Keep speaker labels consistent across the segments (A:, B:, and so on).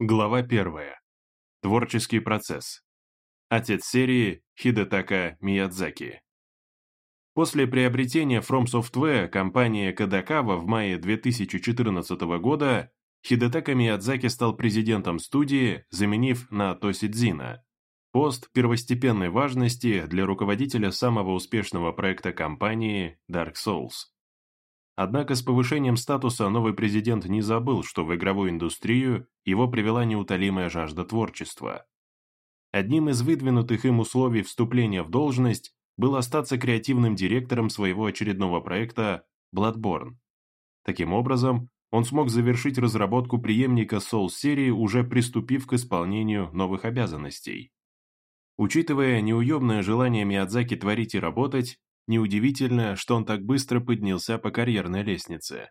A: Глава 1. Творческий процесс. Отец серии Хидетака Миядзаки. После приобретения From Software компании Кадакава в мае 2014 года Хидетака Миядзаки стал президентом студии, заменив на Тосидзина. Пост первостепенной важности для руководителя самого успешного проекта компании Dark Souls. Однако с повышением статуса новый президент не забыл, что в игровую индустрию его привела неутолимая жажда творчества. Одним из выдвинутых им условий вступления в должность был остаться креативным директором своего очередного проекта Bloodborne. Таким образом, он смог завершить разработку преемника Souls-серии, уже приступив к исполнению новых обязанностей. Учитывая неуемное желание Миядзаки творить и работать, Неудивительно, что он так быстро поднялся по карьерной лестнице.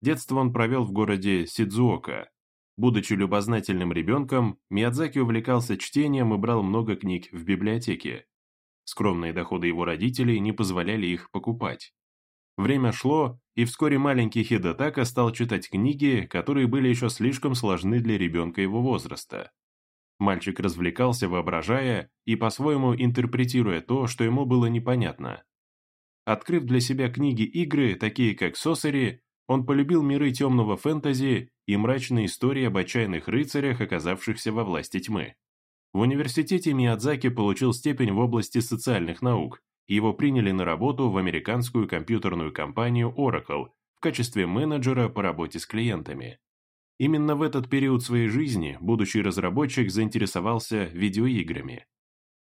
A: Детство он провел в городе Сидзуока. Будучи любознательным ребенком, Миядзаки увлекался чтением и брал много книг в библиотеке. Скромные доходы его родителей не позволяли их покупать. Время шло, и вскоре маленький Хидатака стал читать книги, которые были еще слишком сложны для ребенка его возраста. Мальчик развлекался, воображая и по-своему интерпретируя то, что ему было непонятно. Открыв для себя книги-игры, такие как «Сосари», он полюбил миры темного фэнтези и мрачные истории об отчаянных рыцарях, оказавшихся во власти тьмы. В университете Миядзаки получил степень в области социальных наук, его приняли на работу в американскую компьютерную компанию Oracle в качестве менеджера по работе с клиентами. Именно в этот период своей жизни будущий разработчик заинтересовался видеоиграми.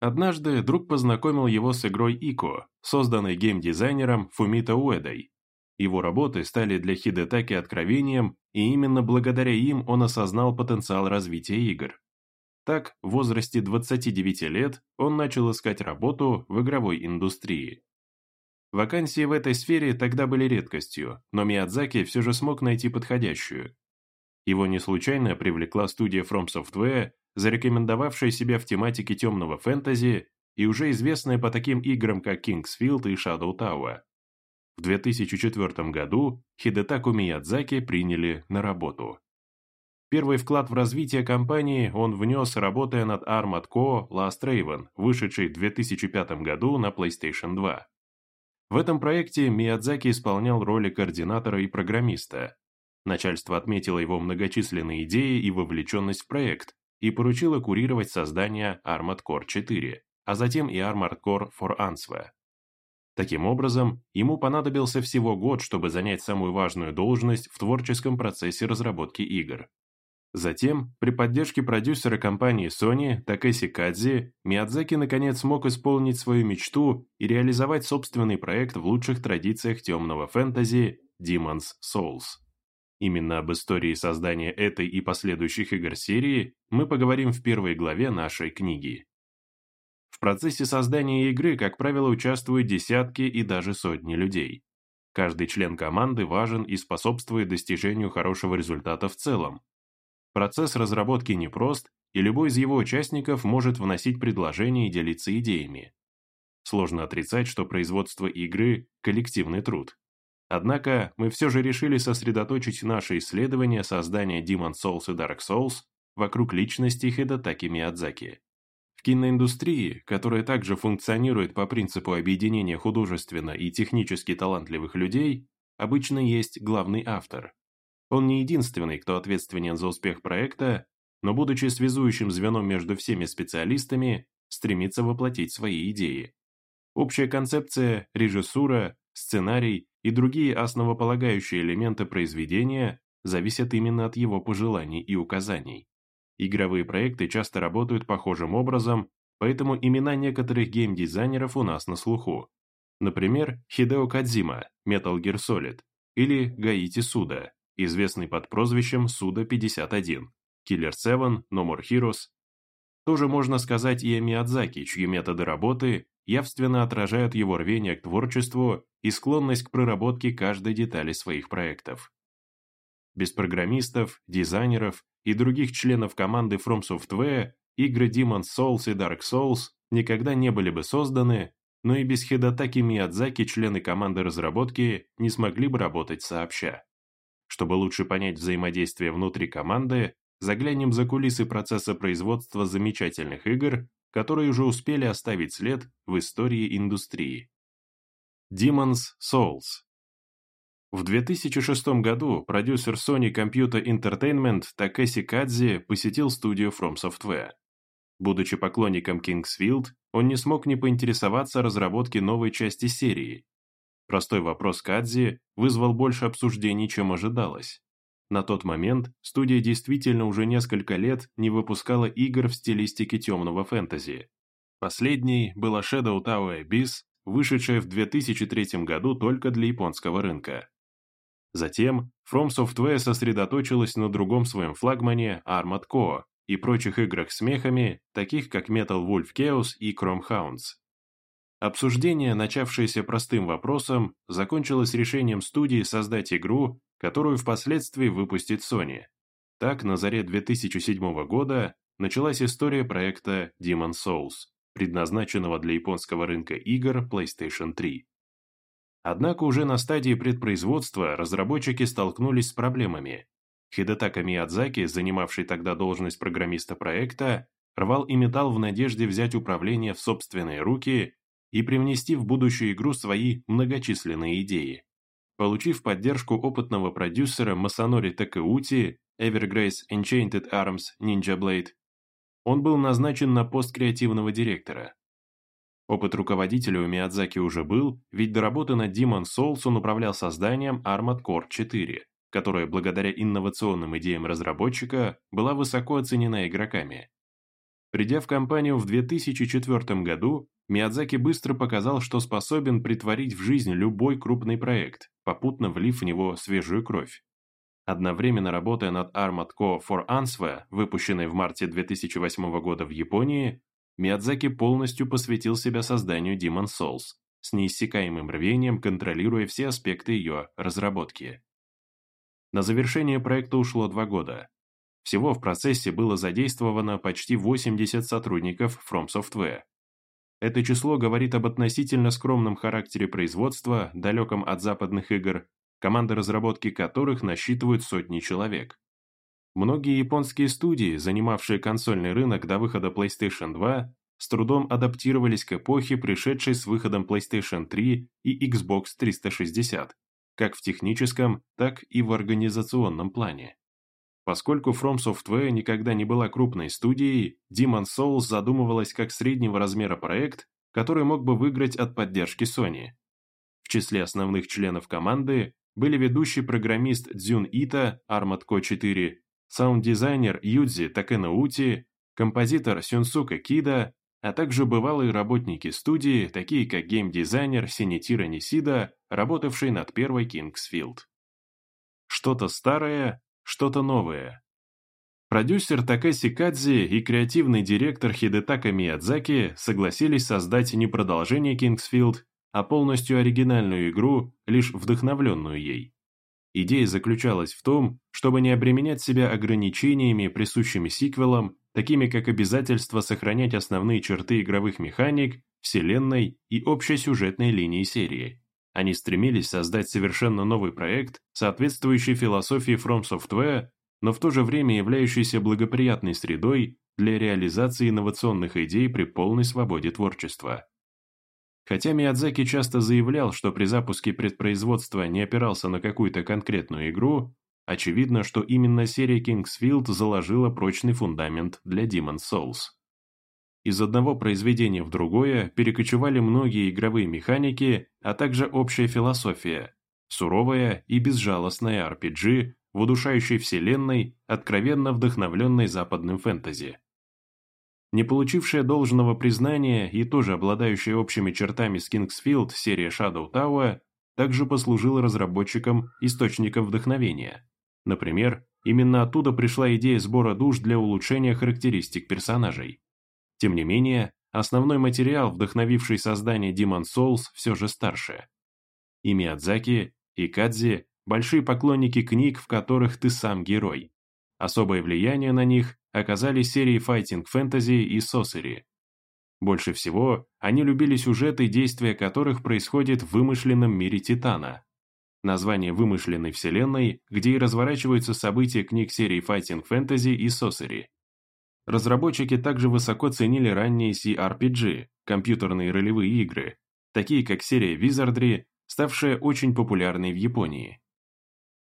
A: Однажды друг познакомил его с игрой Ико, созданной геймдизайнером Фумито Уэдой. Его работы стали для Хидетаки откровением, и именно благодаря им он осознал потенциал развития игр. Так, в возрасте 29 лет он начал искать работу в игровой индустрии. Вакансии в этой сфере тогда были редкостью, но Миядзаки все же смог найти подходящую. Его не случайно привлекла студия From Software зарекомендовавшая себя в тематике темного фэнтези и уже известная по таким играм, как Kingsfield и Shadow Tower. В 2004 году Хидетаку Миядзаки приняли на работу. Первый вклад в развитие компании он внес, работая над Armored Core Last Raven, вышедшей в 2005 году на PlayStation 2. В этом проекте Миядзаки исполнял роли координатора и программиста. Начальство отметило его многочисленные идеи и вовлеченность в проект, и поручила курировать создание Armored Core 4, а затем и Armored Core for Answer. Таким образом, ему понадобился всего год, чтобы занять самую важную должность в творческом процессе разработки игр. Затем, при поддержке продюсера компании Sony Такеси Кадзи, Миядзаки наконец смог исполнить свою мечту и реализовать собственный проект в лучших традициях темного фэнтези Demon's Souls. Именно об истории создания этой и последующих игр серии мы поговорим в первой главе нашей книги. В процессе создания игры, как правило, участвуют десятки и даже сотни людей. Каждый член команды важен и способствует достижению хорошего результата в целом. Процесс разработки непрост, и любой из его участников может вносить предложения и делиться идеями. Сложно отрицать, что производство игры – коллективный труд. Однако мы все же решили сосредоточить наши исследования создания Demon Souls и Dark Souls вокруг личности Хидетаки Миядзаки. В киноиндустрии, которая также функционирует по принципу объединения художественно и технически талантливых людей, обычно есть главный автор. Он не единственный, кто ответственен за успех проекта, но будучи связующим звеном между всеми специалистами, стремится воплотить свои идеи. Общая концепция, режиссура, сценарий и другие основополагающие элементы произведения зависят именно от его пожеланий и указаний. Игровые проекты часто работают похожим образом, поэтому имена некоторых геймдизайнеров у нас на слуху. Например, Хидео Кадзима, Metal Gear Solid, или Гаити Суда, известный под прозвищем Суда-51, Killer 7, No More Heroes. Тоже можно сказать и о Миядзаки, чьи методы работы явственно отражают его рвение к творчеству и склонность к проработке каждой детали своих проектов. Без программистов, дизайнеров и других членов команды From Software игры Demon's Souls и Dark Souls никогда не были бы созданы, но и без Хидатаки Миядзаки члены команды разработки не смогли бы работать сообща. Чтобы лучше понять взаимодействие внутри команды, заглянем за кулисы процесса производства замечательных игр, которые уже успели оставить след в истории индустрии. Demon's Souls В 2006 году продюсер Sony Computer Entertainment Такеси Кадзи посетил студию From Software. Будучи поклонником Kingsfield, он не смог не поинтересоваться разработке новой части серии. Простой вопрос Кадзи вызвал больше обсуждений, чем ожидалось. На тот момент студия действительно уже несколько лет не выпускала игр в стилистике темного фэнтези. Последней была Shadow Tower Abyss, вышедшая в 2003 году только для японского рынка. Затем From Software сосредоточилась на другом своем флагмане Armored Core и прочих играх с мехами, таких как Metal Wolf Chaos и Chrome Hounds. Обсуждение, начавшееся простым вопросом, закончилось решением студии создать игру, которую впоследствии выпустит Sony. Так, на заре 2007 года началась история проекта Demon Souls, предназначенного для японского рынка игр PlayStation 3. Однако уже на стадии предпроизводства разработчики столкнулись с проблемами. Хидетака Миядзаки, занимавший тогда должность программиста проекта, рвал и металл в надежде взять управление в собственные руки и привнести в будущую игру свои многочисленные идеи. Получив поддержку опытного продюсера Масанори Такеути, Evergrace Enchanted Arms Ninja Blade, он был назначен на пост креативного директора. Опыт руководителя у Миядзаки уже был, ведь до работы над Demon Souls он управлял созданием Armored Core 4, которая благодаря инновационным идеям разработчика была высоко оценена игроками. Придя в компанию в 2004 году, Миядзаки быстро показал, что способен притворить в жизнь любой крупный проект, попутно влив в него свежую кровь. Одновременно работая над Armored Core for Answer, выпущенной в марте 2008 года в Японии, Миядзаки полностью посвятил себя созданию Demon Souls, с неиссякаемым рвением контролируя все аспекты ее разработки. На завершение проекта ушло два года. Всего в процессе было задействовано почти 80 сотрудников From Software, это число говорит об относительно скромном характере производства, далеком от западных игр, команды разработки которых насчитывают сотни человек. Многие японские студии, занимавшие консольный рынок до выхода PlayStation 2, с трудом адаптировались к эпохе, пришедшей с выходом PlayStation 3 и Xbox 360, как в техническом, так и в организационном плане. Поскольку From Software никогда не была крупной студией, Demon Souls задумывалась как среднего размера проект, который мог бы выиграть от поддержки Sony. В числе основных членов команды были ведущий программист Дзюн Ита, Armored Core 4, саунд-дизайнер Юдзи Такенаути, композитор Сюнсука Кида, а также бывалые работники студии, такие как геймдизайнер Синитира Нисида, работавший над первой Kingsfield. Что-то старое, что-то новое. Продюсер Такаси Кадзи и креативный директор Хидетака Миядзаки согласились создать не продолжение Kingsfield, а полностью оригинальную игру, лишь вдохновленную ей. Идея заключалась в том, чтобы не обременять себя ограничениями, присущими сиквелам, такими как обязательство сохранять основные черты игровых механик, вселенной и общей сюжетной линии серии. Они стремились создать совершенно новый проект, соответствующий философии From Software, но в то же время являющийся благоприятной средой для реализации инновационных идей при полной свободе творчества. Хотя Миядзаки часто заявлял, что при запуске предпроизводства не опирался на какую-то конкретную игру, очевидно, что именно серия Kingsfield заложила прочный фундамент для Demon's Souls. Из одного произведения в другое перекочевали многие игровые механики, а также общая философия, суровая и безжалостная RPG в удушающей вселенной, откровенно вдохновленной западным фэнтези. Не получившая должного признания и тоже обладающая общими чертами с Kingsfield серия Shadow Tower также послужила разработчикам источником вдохновения. Например, именно оттуда пришла идея сбора душ для улучшения характеристик персонажей. Тем не менее, основной материал, вдохновивший создание Demon Souls, все же старше. И Миядзаки, и Кадзи – большие поклонники книг, в которых ты сам герой. Особое влияние на них оказали серии Fighting Fantasy и Sorcery. Больше всего они любили сюжеты, действия которых происходят в вымышленном мире Титана. название вымышленной вселенной, где и разворачиваются события книг серии Fighting Fantasy и Sorcery. Разработчики также высоко ценили ранние CRPG, компьютерные ролевые игры, такие как серия Wizardry, ставшая очень популярной в Японии.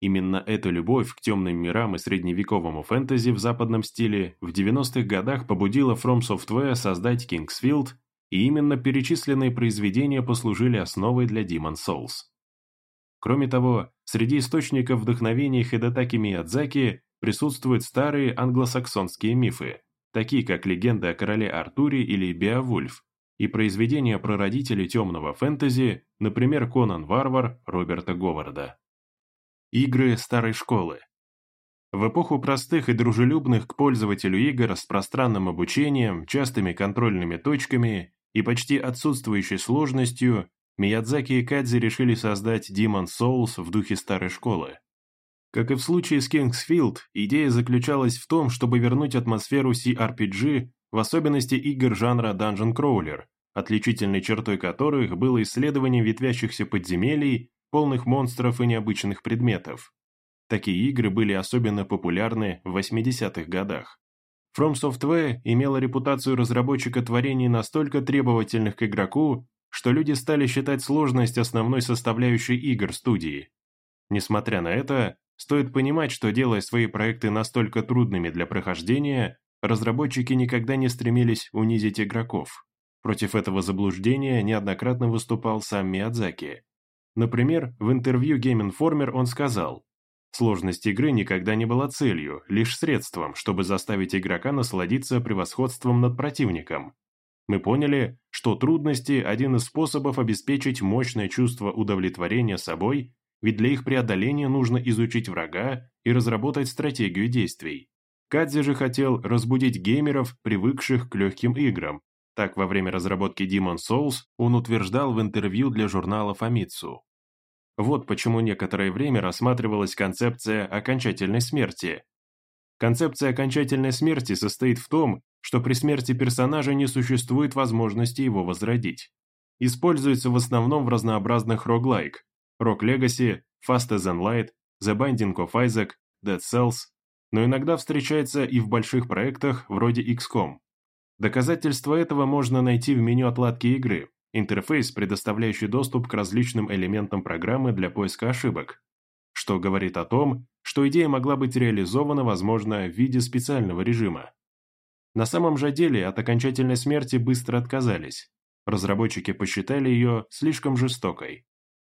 A: Именно эта любовь к темным мирам и средневековому фэнтези в западном стиле в 90-х годах побудила From Software создать Kingsfield, и именно перечисленные произведения послужили основой для Demon Souls. Кроме того, среди источников вдохновения Хидетаки Миядзаки присутствуют старые англосаксонские мифы, такие как легенда о короле Артуре или Беовульф, и произведения прародителей темного фэнтези, например, Конан Варвар Роберта Говарда. Игры старой школы. В эпоху простых и дружелюбных к пользователю игр с пространным обучением, частыми контрольными точками и почти отсутствующей сложностью, Миядзаки и Кадзи решили создать Demon Souls в духе старой школы. Как и в случае с Kingsfield, идея заключалась в том, чтобы вернуть атмосферу CRPG, в особенности игр жанра Dungeon Crawler, отличительной чертой которых было исследование ветвящихся подземелий, полных монстров и необычных предметов. Такие игры были особенно популярны в 80-х годах. From Software имела репутацию разработчика творений настолько требовательных к игроку, что люди стали считать сложность основной составляющей игр студии. Несмотря на это, стоит понимать, что делая свои проекты настолько трудными для прохождения, разработчики никогда не стремились унизить игроков. Против этого заблуждения неоднократно выступал сам Миядзаки. Например, в интервью Game Informer он сказал, Сложность игры никогда не была целью, лишь средством, чтобы заставить игрока насладиться превосходством над противником. Мы поняли, что трудности – один из способов обеспечить мощное чувство удовлетворения собой, ведь для их преодоления нужно изучить врага и разработать стратегию действий. Кадзи же хотел разбудить геймеров, привыкших к легким играм. Так, во время разработки Demon Souls он утверждал в интервью для журнала Famitsu. Вот почему некоторое время рассматривалась концепция окончательной смерти. Концепция окончательной смерти состоит в том, что при смерти персонажа не существует возможности его возродить. Используется в основном в разнообразных роглайк, Rock Legacy, Fast as Light, The Binding of Isaac, Dead Cells, но иногда встречается и в больших проектах вроде XCOM. Доказательства этого можно найти в меню отладки игры, интерфейс, предоставляющий доступ к различным элементам программы для поиска ошибок, что говорит о том, что идея могла быть реализована, возможно, в виде специального режима. На самом же деле от окончательной смерти быстро отказались. Разработчики посчитали ее слишком жестокой.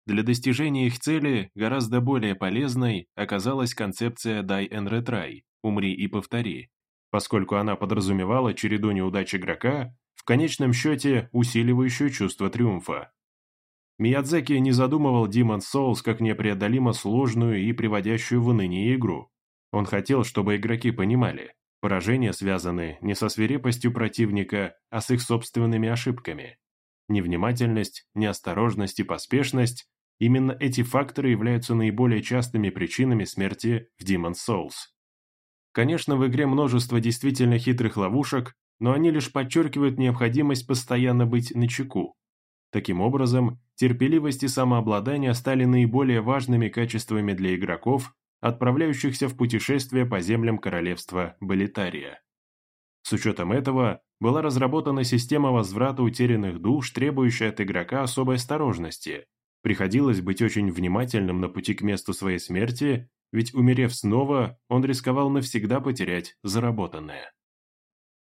A: Для достижения их цели гораздо более полезной оказалась концепция «die and retry» – «умри и повтори», поскольку она подразумевала череду неудач игрока, в конечном счете усиливающую чувство триумфа. Миядзаки не задумывал Demon's Souls как непреодолимо сложную и приводящую в уныние игру. Он хотел, чтобы игроки понимали, Поражения связаны не со свирепостью противника, а с их собственными ошибками. Невнимательность, неосторожность и поспешность – именно эти факторы являются наиболее частыми причинами смерти в Demon's Souls. Конечно, в игре множество действительно хитрых ловушек, но они лишь подчеркивают необходимость постоянно быть начеку. Таким образом, терпеливость и самообладание стали наиболее важными качествами для игроков, отправляющихся в путешествие по землям королевства Балитария. С учетом этого была разработана система возврата утерянных душ, требующая от игрока особой осторожности. Приходилось быть очень внимательным на пути к месту своей смерти, ведь умерев снова, он рисковал навсегда потерять заработанное.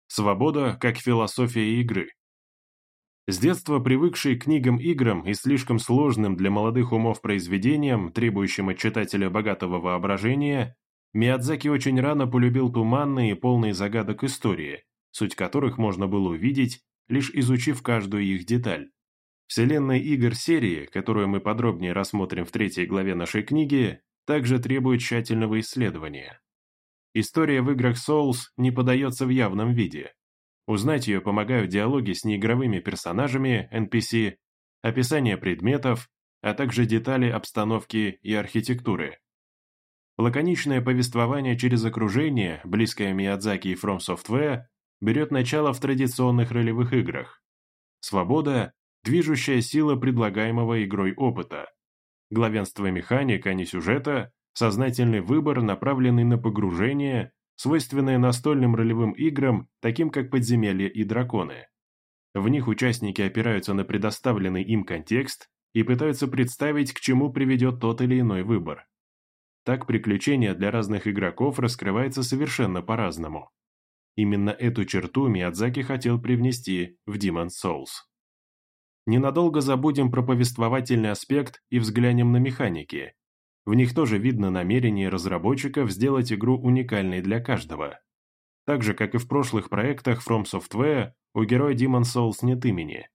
A: Свобода как философия игры. С детства привыкший к книгам-играм и слишком сложным для молодых умов произведениям, требующим от читателя богатого воображения, Миядзаки очень рано полюбил туманные и полные загадок истории, суть которых можно было увидеть, лишь изучив каждую их деталь. Вселенная игр серии, которую мы подробнее рассмотрим в третьей главе нашей книги, также требует тщательного исследования. История в играх Souls не подается в явном виде, Узнать ее помогают диалоги с неигровыми персонажами, NPC, описание предметов, а также детали обстановки и архитектуры. Лаконичное повествование через окружение, близкое Миядзаки и From Software, берет начало в традиционных ролевых играх. Свобода – движущая сила предлагаемого игрой опыта. главенство механик, а не сюжета, сознательный выбор, направленный на погружение, свойственное настольным ролевым играм, таким как «Подземелья» и «Драконы». В них участники опираются на предоставленный им контекст и пытаются представить, к чему приведет тот или иной выбор. Так приключение для разных игроков раскрывается совершенно по-разному. Именно эту черту Миядзаки хотел привнести в Demon's Souls. Ненадолго забудем про повествовательный аспект и взглянем на механики. В них тоже видно намерение разработчиков сделать игру уникальной для каждого. Так же, как и в прошлых проектах From Software, у героя Demon's Souls нет имени.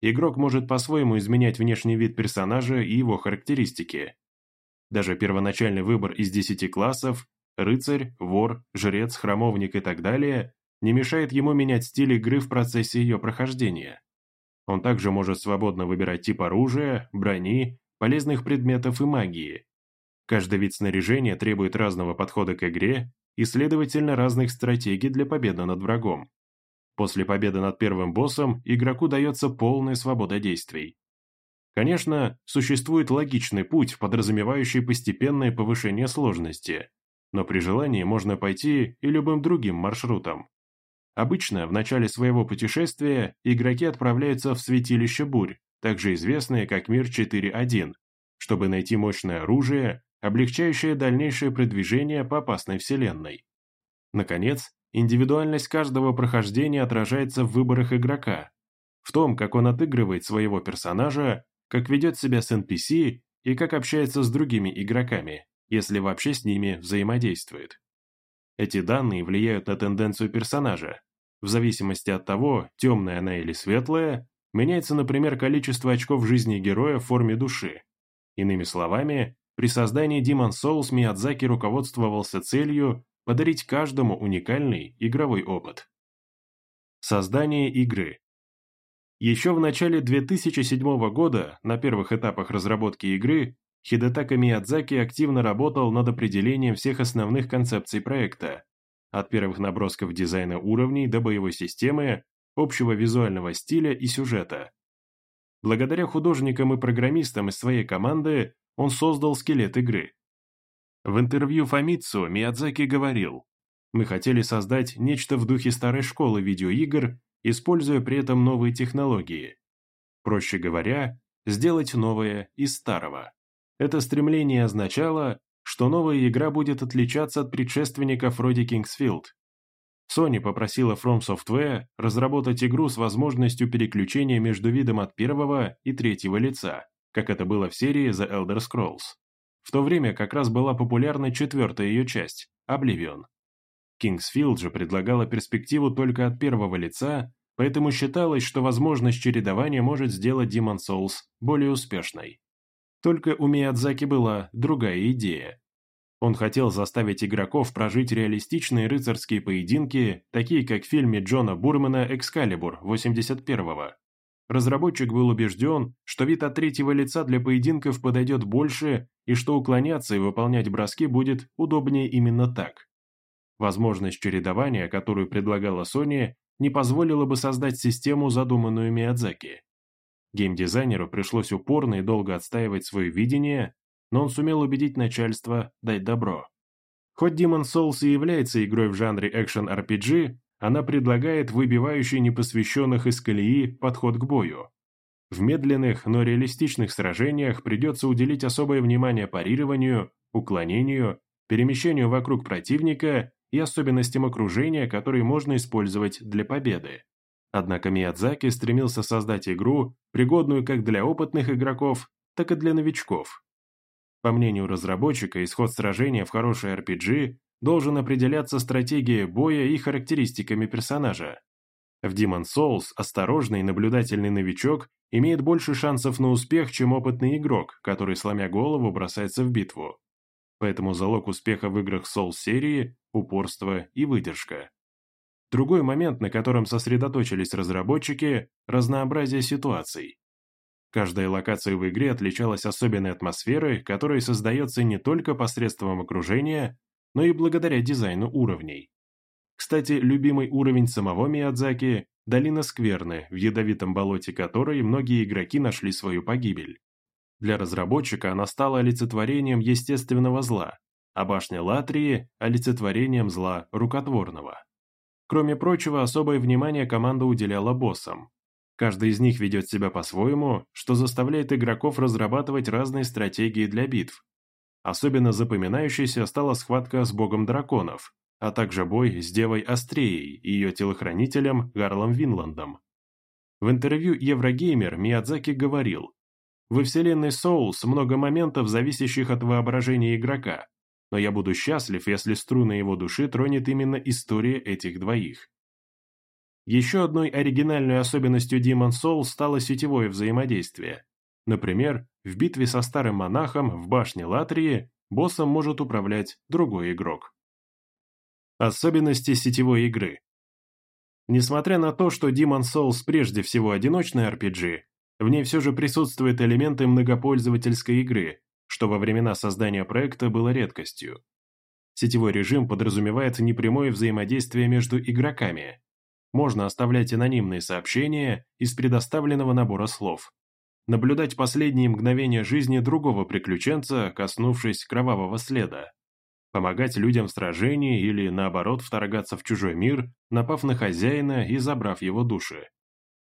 A: Игрок может по-своему изменять внешний вид персонажа и его характеристики. Даже первоначальный выбор из 10 классов рыцарь, вор, жрец, храмовник и так далее, не мешает ему менять стиль игры в процессе ее прохождения. Он также может свободно выбирать тип оружия, брони, полезных предметов и магии. Каждый вид снаряжения требует разного подхода к игре и, следовательно, разных стратегий для победы над врагом. После победы над первым боссом игроку дается полная свобода действий. Конечно, существует логичный путь, подразумевающий постепенное повышение сложности, но при желании можно пойти и любым другим маршрутом. Обычно в начале своего путешествия игроки отправляются в Святилище Бурь, также известное как Мир 4.1, чтобы найти мощное оружие, облегчающее дальнейшее продвижение по опасной вселенной. Наконец, индивидуальность каждого прохождения отражается в выборах игрока, в том, как он отыгрывает своего персонажа, как ведет себя с NPC и как общается с другими игроками если вообще с ними взаимодействует. Эти данные влияют на тенденцию персонажа. В зависимости от того, темная она или светлая, меняется, например, количество очков жизни героя в форме души. Иными словами, при создании Demon Souls Миядзаки руководствовался целью подарить каждому уникальный игровой опыт. Создание игры Еще в начале 2007 года, на первых этапах разработки игры, Хидетака Миядзаки активно работал над определением всех основных концепций проекта, от первых набросков дизайна уровней до боевой системы, общего визуального стиля и сюжета. Благодаря художникам и программистам из своей команды он создал скелет игры. В интервью Фамицу Миядзаки говорил, «Мы хотели создать нечто в духе старой школы видеоигр, используя при этом новые технологии. Проще говоря, сделать новое из старого». Это стремление означало, что новая игра будет отличаться от предшественников вроде Kingsfield. Sony попросила From Software разработать игру с возможностью переключения между видом от первого и третьего лица, как это было в серии The Elder Scrolls. В то время как раз была популярна четвертая ее часть – Oblivion. Kingsfield же предлагала перспективу только от первого лица, поэтому считалось, что возможность чередования может сделать Demon Souls более успешной. Только у Миядзаки была другая идея. Он хотел заставить игроков прожить реалистичные рыцарские поединки, такие как в фильме Джона Бурмана «Экскалибур» 81-го. Разработчик был убежден, что вид от третьего лица для поединков подойдет больше и что уклоняться и выполнять броски будет удобнее именно так. Возможность чередования, которую предлагала Sony, не позволила бы создать систему, задуманную Миядзаки. Геймдизайнеру пришлось упорно и долго отстаивать свое видение, но он сумел убедить начальство дать добро. Хоть Demon's Souls и является игрой в жанре экшен-RPG, она предлагает выбивающий непосвященных из колеи подход к бою. В медленных, но реалистичных сражениях придется уделить особое внимание парированию, уклонению, перемещению вокруг противника и особенностям окружения, которые можно использовать для победы. Однако Миядзаки стремился создать игру, пригодную как для опытных игроков, так и для новичков. По мнению разработчика, исход сражения в хорошей RPG должен определяться стратегией боя и характеристиками персонажа. В Demon Souls осторожный наблюдательный новичок имеет больше шансов на успех, чем опытный игрок, который, сломя голову, бросается в битву. Поэтому залог успеха в играх Souls-серии – упорство и выдержка. Другой момент, на котором сосредоточились разработчики – разнообразие ситуаций. Каждая локация в игре отличалась особенной атмосферой, которая создается не только посредством окружения, но и благодаря дизайну уровней. Кстати, любимый уровень самого Миядзаки – долина Скверны, в ядовитом болоте которой многие игроки нашли свою погибель. Для разработчика она стала олицетворением естественного зла, а башня Латрии – олицетворением зла рукотворного. Кроме прочего, особое внимание команда уделяла боссам. Каждый из них ведет себя по-своему, что заставляет игроков разрабатывать разные стратегии для битв. Особенно запоминающейся стала схватка с богом драконов, а также бой с девой Астреей и ее телохранителем Гарлом Винландом. В интервью Еврогеймер Миядзаки говорил, «Во вселенной Souls много моментов, зависящих от воображения игрока, но я буду счастлив, если струны его души тронет именно история этих двоих». Еще одной оригинальной особенностью Demon Souls стало сетевое взаимодействие. Например, в битве со старым монахом в башне Латрии боссом может управлять другой игрок. Особенности сетевой игры Несмотря на то, что Demon Souls прежде всего одиночный RPG, в ней все же присутствуют элементы многопользовательской игры, что во времена создания проекта было редкостью. Сетевой режим подразумевает непрямое взаимодействие между игроками. Можно оставлять анонимные сообщения из предоставленного набора слов. Наблюдать последние мгновения жизни другого приключенца, коснувшись кровавого следа помогать людям в сражении или, наоборот, вторгаться в чужой мир, напав на хозяина и забрав его души.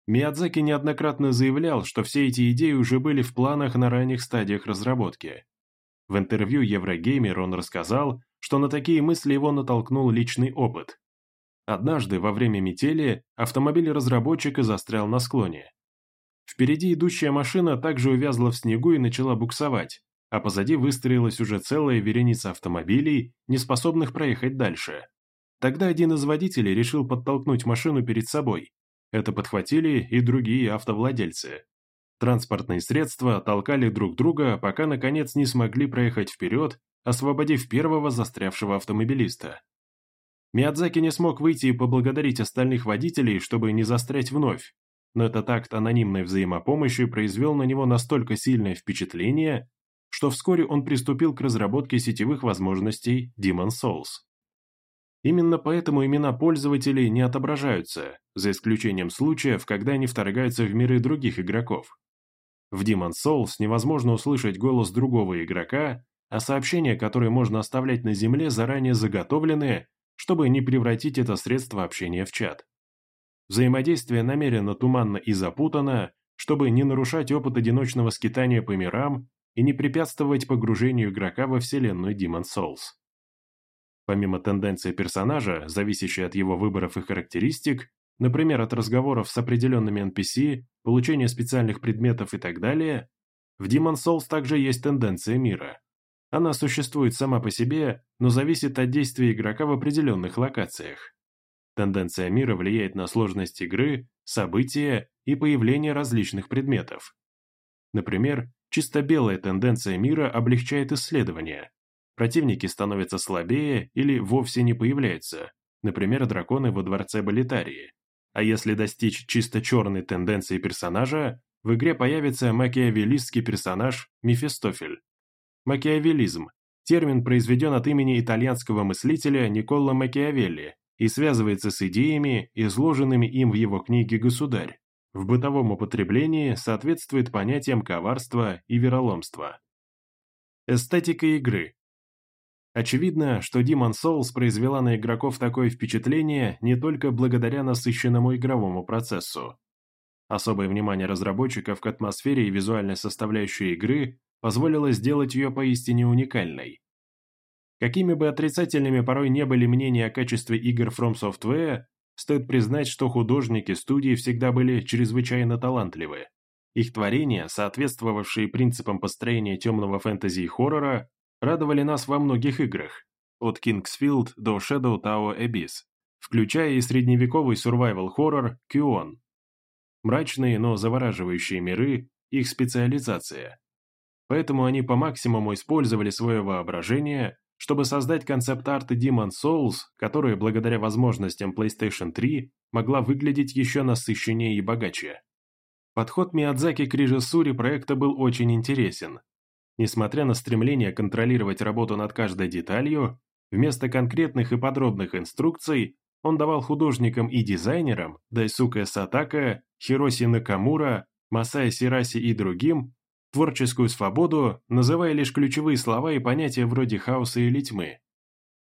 A: Миядзаки неоднократно заявлял, что все эти идеи уже были в планах на ранних стадиях разработки. В интервью Еврогеймер он рассказал, что на такие мысли его натолкнул личный опыт. Однажды, во время метели, автомобиль разработчика застрял на склоне. Впереди идущая машина также увязла в снегу и начала буксовать, а позади выстроилась уже целая вереница автомобилей, не способных проехать дальше. Тогда один из водителей решил подтолкнуть машину перед собой. Это подхватили и другие автовладельцы. Транспортные средства толкали друг друга, пока наконец не смогли проехать вперед, освободив первого застрявшего автомобилиста. Миядзаки не смог выйти и поблагодарить остальных водителей, чтобы не застрять вновь, но этот акт анонимной взаимопомощи произвел на него настолько сильное впечатление, что вскоре он приступил к разработке сетевых возможностей Demon Souls. Именно поэтому имена пользователей не отображаются, за исключением случаев, когда они вторгаются в миры других игроков. В Demon Souls невозможно услышать голос другого игрока, а сообщения, которые можно оставлять на земле, заранее заготовлены, чтобы не превратить это средство общения в чат. Взаимодействие намеренно туманно и запутано, чтобы не нарушать опыт одиночного скитания по мирам и не препятствовать погружению игрока во вселенную Demon Souls. Помимо тенденции персонажа, зависящей от его выборов и характеристик, например, от разговоров с определенными NPC, получения специальных предметов и так далее, в Demon Souls также есть тенденция мира. Она существует сама по себе, но зависит от действия игрока в определенных локациях. Тенденция мира влияет на сложность игры, события и появление различных предметов. Например, Чисто белая тенденция мира облегчает исследования. Противники становятся слабее или вовсе не появляются, например, драконы во дворце Болитарии. А если достичь чисто черной тенденции персонажа, в игре появится макиавеллистский персонаж Мефистофель. Макиавеллизм – термин произведен от имени итальянского мыслителя Никола Макиавелли и связывается с идеями, изложенными им в его книге «Государь» в бытовом употреблении соответствует понятиям коварства и вероломства. Эстетика игры. Очевидно, что Demon Souls произвела на игроков такое впечатление не только благодаря насыщенному игровому процессу. Особое внимание разработчиков к атмосфере и визуальной составляющей игры позволило сделать ее поистине уникальной. Какими бы отрицательными порой не были мнения о качестве игр From Software, Стоит признать, что художники студии всегда были чрезвычайно талантливы. Их творения, соответствовавшие принципам построения темного фэнтези и хоррора, радовали нас во многих играх, от Kingsfield до Shadow Tower Abyss, включая и средневековый survival-хоррор Кион. Мрачные, но завораживающие миры – их специализация. Поэтому они по максимуму использовали свое воображение чтобы создать концепт-арты Demon Souls, которая, благодаря возможностям PlayStation 3, могла выглядеть еще насыщеннее и богаче. Подход Миядзаки к режиссуре проекта был очень интересен. Несмотря на стремление контролировать работу над каждой деталью, вместо конкретных и подробных инструкций он давал художникам и дизайнерам, Дайсука Сатака, Хироси Накамура, Масая Сираси и другим, творческую свободу, называя лишь ключевые слова и понятия вроде хаоса или тьмы.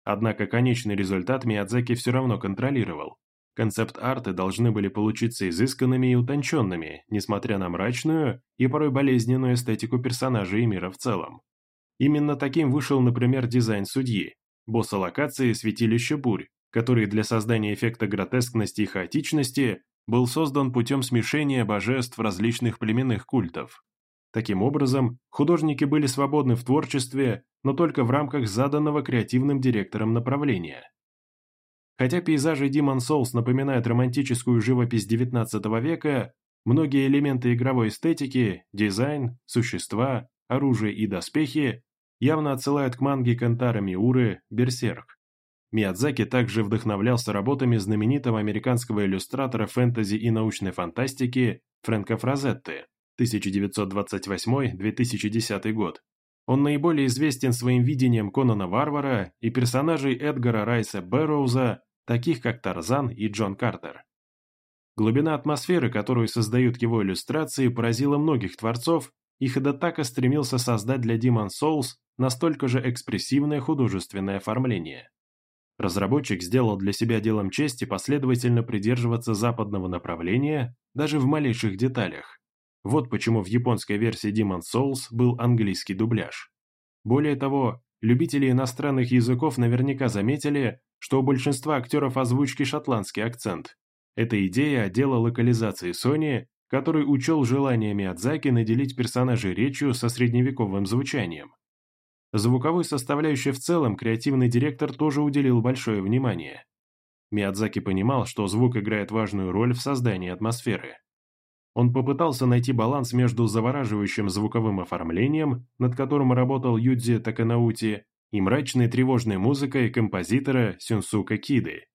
A: Однако конечный результат Миядзаки все равно контролировал. Концепт-арты должны были получиться изысканными и утонченными, несмотря на мрачную и порой болезненную эстетику персонажей и мира в целом. Именно таким вышел, например, дизайн судьи, босса локации «Святилище бурь», который для создания эффекта гротескности и хаотичности был создан путем смешения божеств различных племенных культов. Таким образом, художники были свободны в творчестве, но только в рамках заданного креативным директором направления. Хотя пейзажи Demon Souls напоминают романтическую живопись XIX века, многие элементы игровой эстетики, дизайн, существа, оружие и доспехи явно отсылают к манге Кантара Миуры «Берсерк». Миядзаки также вдохновлялся работами знаменитого американского иллюстратора фэнтези и научной фантастики Фрэнка Фразетты 1928-2010 год. Он наиболее известен своим видением Конана Варвара и персонажей Эдгара Райса Бэрроуза, таких как Тарзан и Джон Картер. Глубина атмосферы, которую создают его иллюстрации, поразила многих творцов, и Хидатака стремился создать для Demon Souls настолько же экспрессивное художественное оформление. Разработчик сделал для себя делом чести последовательно придерживаться западного направления даже в малейших деталях. Вот почему в японской версии Demon Souls был английский дубляж. Более того, любители иностранных языков наверняка заметили, что у большинства актеров озвучки шотландский акцент. Эта идея отдела локализации Sony, который учел желание Миядзаки наделить персонажей речью со средневековым звучанием. Звуковой составляющей в целом креативный директор тоже уделил большое внимание. Миядзаки понимал, что звук играет важную роль в создании атмосферы. Он попытался найти баланс между завораживающим звуковым оформлением, над которым работал Юдзи Таканаути, и мрачной тревожной музыкой композитора Сюнсука Киды.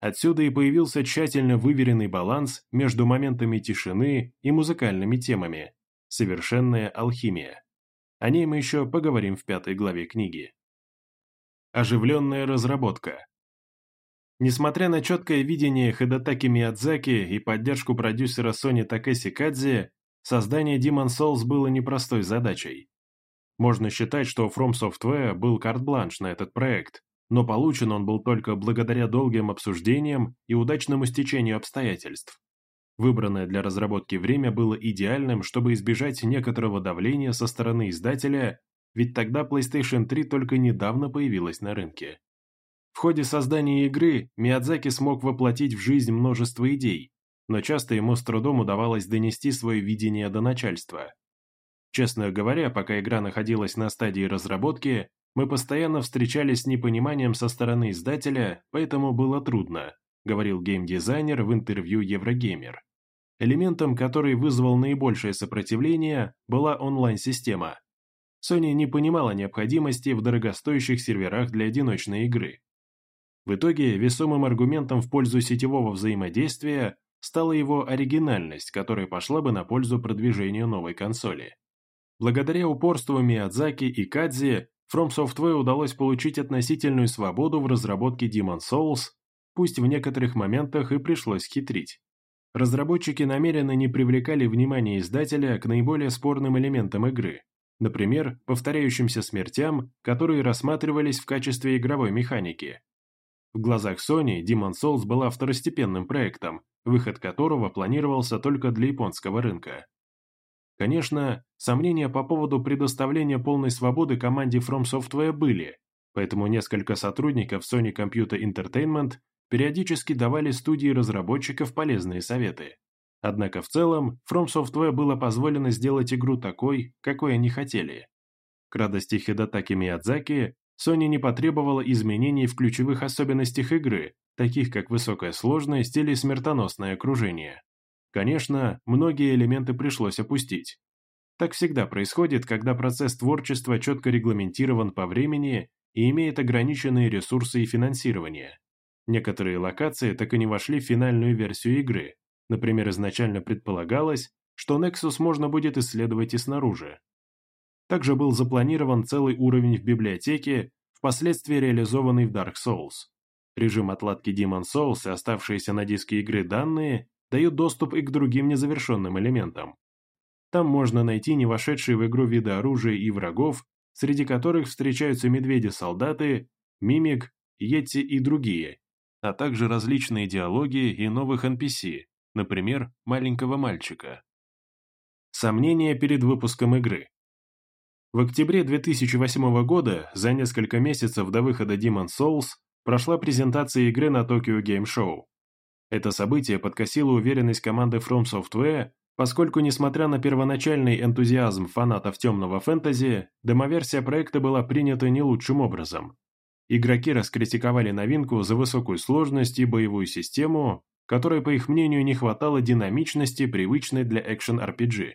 A: Отсюда и появился тщательно выверенный баланс между моментами тишины и музыкальными темами. Совершенная алхимия. О ней мы еще поговорим в пятой главе книги. Оживленная разработка. Несмотря на четкое видение Хидатаки Миядзаки и поддержку продюсера Sony Такеси Кадзи, создание Demon Souls было непростой задачей. Можно считать, что From Software был карт-бланш на этот проект, но получен он был только благодаря долгим обсуждениям и удачному стечению обстоятельств. Выбранное для разработки время было идеальным, чтобы избежать некоторого давления со стороны издателя, ведь тогда PlayStation 3 только недавно появилась на рынке. В ходе создания игры Миядзаки смог воплотить в жизнь множество идей, но часто ему с трудом удавалось донести свое видение до начальства. Честно говоря, пока игра находилась на стадии разработки, мы постоянно встречались с непониманием со стороны издателя, поэтому было трудно, говорил геймдизайнер в интервью Еврогеймер. Элементом, который вызвал наибольшее сопротивление, была онлайн-система. Sony не понимала необходимости в дорогостоящих серверах для одиночной игры. В итоге весомым аргументом в пользу сетевого взаимодействия стала его оригинальность, которая пошла бы на пользу продвижению новой консоли. Благодаря упорству Миядзаки и Кадзи, From Software удалось получить относительную свободу в разработке Demon Souls, пусть в некоторых моментах и пришлось хитрить. Разработчики намеренно не привлекали внимание издателя к наиболее спорным элементам игры, например, повторяющимся смертям, которые рассматривались в качестве игровой механики. В глазах Sony Demon Souls была второстепенным проектом, выход которого планировался только для японского рынка. Конечно, сомнения по поводу предоставления полной свободы команде From Software были, поэтому несколько сотрудников Sony Computer Entertainment периодически давали студии разработчиков полезные советы. Однако в целом From Software было позволено сделать игру такой, какой они хотели. К радости Хидатаки Миядзаки, Sony не потребовала изменений в ключевых особенностях игры, таких как высокая сложность или смертоносное окружение. Конечно, многие элементы пришлось опустить. Так всегда происходит, когда процесс творчества четко регламентирован по времени и имеет ограниченные ресурсы и финансирование. Некоторые локации так и не вошли в финальную версию игры. Например, изначально предполагалось, что Nexus можно будет исследовать и снаружи. Также был запланирован целый уровень в библиотеке, впоследствии реализованный в Dark Souls. Режим отладки Demon Souls и оставшиеся на диске игры данные дают доступ и к другим незавершенным элементам. Там можно найти не вошедшие в игру виды оружия и врагов, среди которых встречаются медведи-солдаты, мимик, йети и другие, а также различные диалоги и новых NPC, например, маленького мальчика. Сомнения перед выпуском игры. В октябре 2008 года, за несколько месяцев до выхода Demon's Souls, прошла презентация игры на Tokyo Game Show. Это событие подкосило уверенность команды From Software, поскольку, несмотря на первоначальный энтузиазм фанатов темного фэнтези, демоверсия проекта была принята не лучшим образом. Игроки раскритиковали новинку за высокую сложность и боевую систему, которой, по их мнению, не хватало динамичности, привычной для экшен-RPG.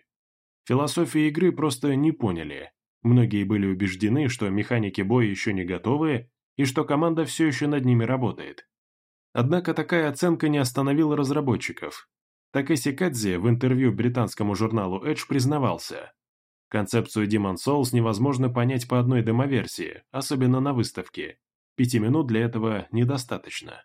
A: Философии игры просто не поняли, Многие были убеждены, что механики боя еще не готовы и что команда все еще над ними работает. Однако такая оценка не остановила разработчиков. Такэси Кадзе в интервью британскому журналу Edge признавался. Концепцию Demon Souls невозможно понять по одной демоверсии, особенно на выставке. Пяти минут для этого недостаточно.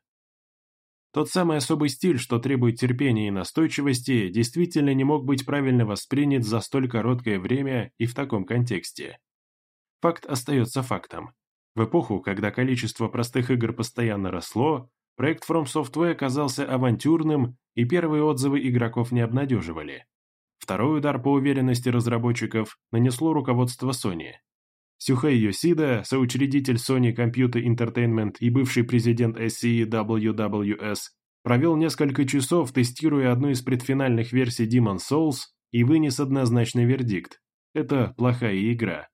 A: Тот самый особый стиль, что требует терпения и настойчивости, действительно не мог быть правильно воспринят за столь короткое время и в таком контексте. Факт остается фактом. В эпоху, когда количество простых игр постоянно росло, проект From Software оказался авантюрным, и первые отзывы игроков не обнадеживали. Второй удар по уверенности разработчиков нанесло руководство Sony. Сюхэй Йосида, соучредитель Sony Computer Entertainment и бывший президент SCE WWS, провел несколько часов, тестируя одну из предфинальных версий Demon's Souls и вынес однозначный вердикт. Это плохая игра.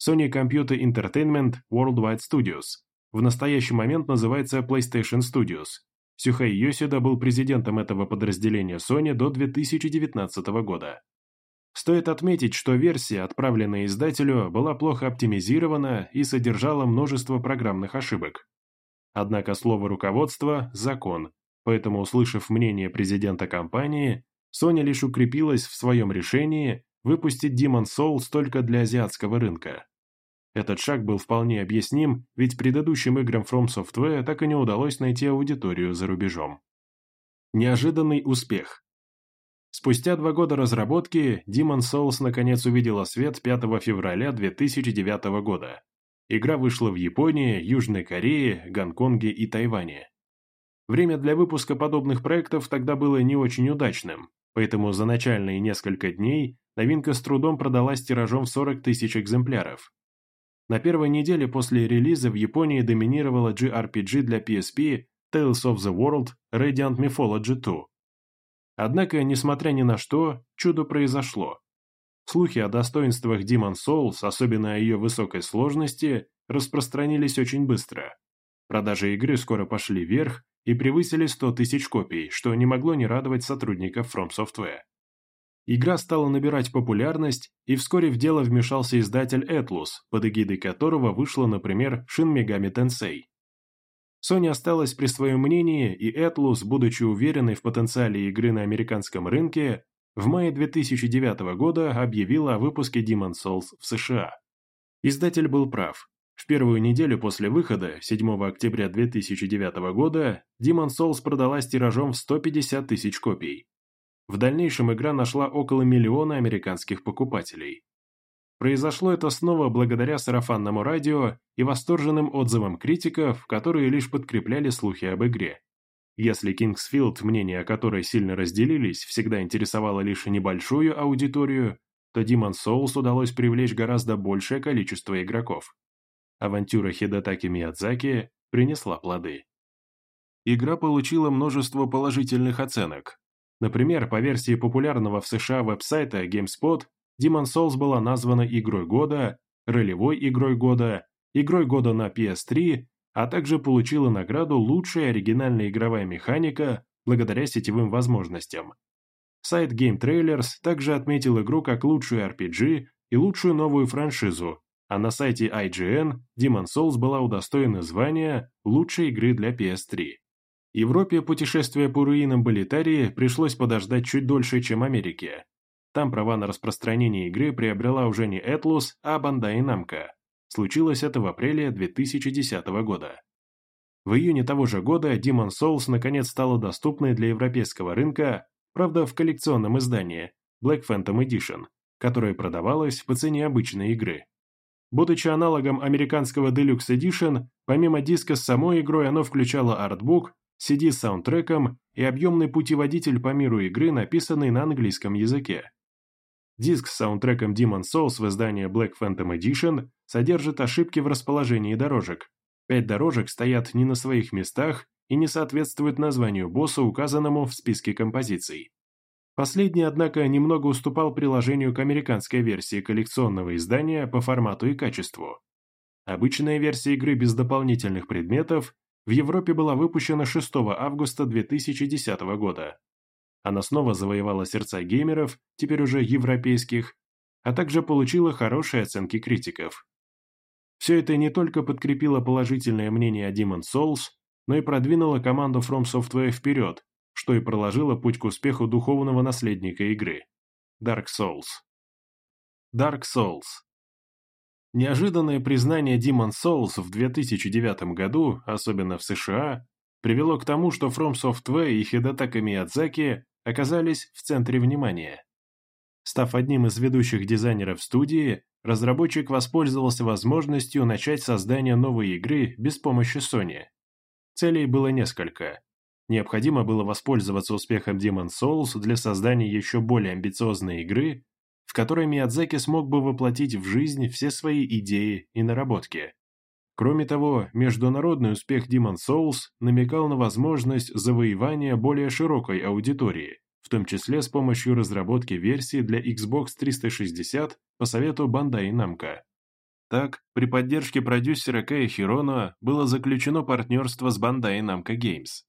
A: Sony Computer Entertainment Worldwide Studios. В настоящий момент называется PlayStation Studios. Сюхэй Йосида был президентом этого подразделения Sony до 2019 года. Стоит отметить, что версия, отправленная издателю, была плохо оптимизирована и содержала множество программных ошибок. Однако слово руководства – закон, поэтому, услышав мнение президента компании, Sony лишь укрепилась в своем решении выпустить Demon's Souls только для азиатского рынка. Этот шаг был вполне объясним, ведь предыдущим играм From Software так и не удалось найти аудиторию за рубежом. Неожиданный успех. Спустя два года разработки Demon Souls наконец увидела свет 5 февраля 2009 года. Игра вышла в Японии, Южной Корее, Гонконге и Тайване. Время для выпуска подобных проектов тогда было не очень удачным, поэтому за начальные несколько дней новинка с трудом продалась тиражом в 40 тысяч экземпляров. На первой неделе после релиза в Японии доминировала JRPG для PSP Tales of the World Radiant Mythology 2, Однако, несмотря ни на что, чудо произошло. Слухи о достоинствах Demon Souls, особенно о ее высокой сложности, распространились очень быстро. Продажи игры скоро пошли вверх и превысили 100 тысяч копий, что не могло не радовать сотрудников From Software. Игра стала набирать популярность, и вскоре в дело вмешался издатель Atlus, под эгидой которого вышла, например, Shin Megami Tensei. Sony осталась при своем мнении, и Atlus, будучи уверенной в потенциале игры на американском рынке, в мае 2009 года объявила о выпуске Demon's Souls в США. Издатель был прав. В первую неделю после выхода, 7 октября 2009 года, Demon's Souls продалась тиражом в 150 тысяч копий. В дальнейшем игра нашла около миллиона американских покупателей. Произошло это снова благодаря сарафанному радио и восторженным отзывам критиков, которые лишь подкрепляли слухи об игре. Если Кингсфилд, мнения о которой сильно разделились, всегда интересовало лишь небольшую аудиторию, то Demon Souls удалось привлечь гораздо большее количество игроков. Авантюра Хидетаки Миядзаки принесла плоды. Игра получила множество положительных оценок. Например, по версии популярного в США веб-сайта GameSpot, Demon Souls была названа Игрой года, Ролевой Игрой года, Игрой года на PS3, а также получила награду «Лучшая оригинальная игровая механика» благодаря сетевым возможностям. Сайт Game Trailers также отметил игру как лучшую RPG и лучшую новую франшизу, а на сайте IGN Demon Souls была удостоена звания лучшей игры для PS3. Европе путешествие по руинам Болитарии пришлось подождать чуть дольше, чем Америке. Там права на распространение игры приобрела уже не Atlus, а Bandai Namco. Случилось это в апреле 2010 года. В июне того же года Demon Souls наконец стала доступной для европейского рынка, правда в коллекционном издании, Black Phantom Edition, которая продавалась по цене обычной игры. Будучи аналогом американского Deluxe Edition, помимо диска с самой игрой оно включало артбук, CD с саундтреком и объемный путеводитель по миру игры, написанный на английском языке. Диск с саундтреком Demon Souls в издании Black Phantom Edition содержит ошибки в расположении дорожек. Пять дорожек стоят не на своих местах и не соответствуют названию босса, указанному в списке композиций. Последний, однако, немного уступал приложению к американской версии коллекционного издания по формату и качеству. Обычная версия игры без дополнительных предметов в Европе была выпущена 6 августа 2010 года. Она снова завоевала сердца геймеров, теперь уже европейских, а также получила хорошие оценки критиков. Все это не только подкрепило положительное мнение о Demon Souls, но и продвинуло команду From Software вперед, что и проложило путь к успеху духовного наследника игры – Dark Souls. Dark Souls. Неожиданное признание Demon Souls в 2009 году, особенно в США, привело к тому, что From Software и Хидетака Миядзаки оказались в центре внимания. Став одним из ведущих дизайнеров студии, разработчик воспользовался возможностью начать создание новой игры без помощи Sony. Целей было несколько. Необходимо было воспользоваться успехом Demon Souls для создания еще более амбициозной игры, в которой Миядзаки смог бы воплотить в жизнь все свои идеи и наработки. Кроме того, международный успех Demon Souls намекал на возможность завоевания более широкой аудитории, в том числе с помощью разработки версии для Xbox 360 по совету Bandai Namco. Так, при поддержке продюсера Кая Хироно было заключено партнерство с Bandai Namco Games.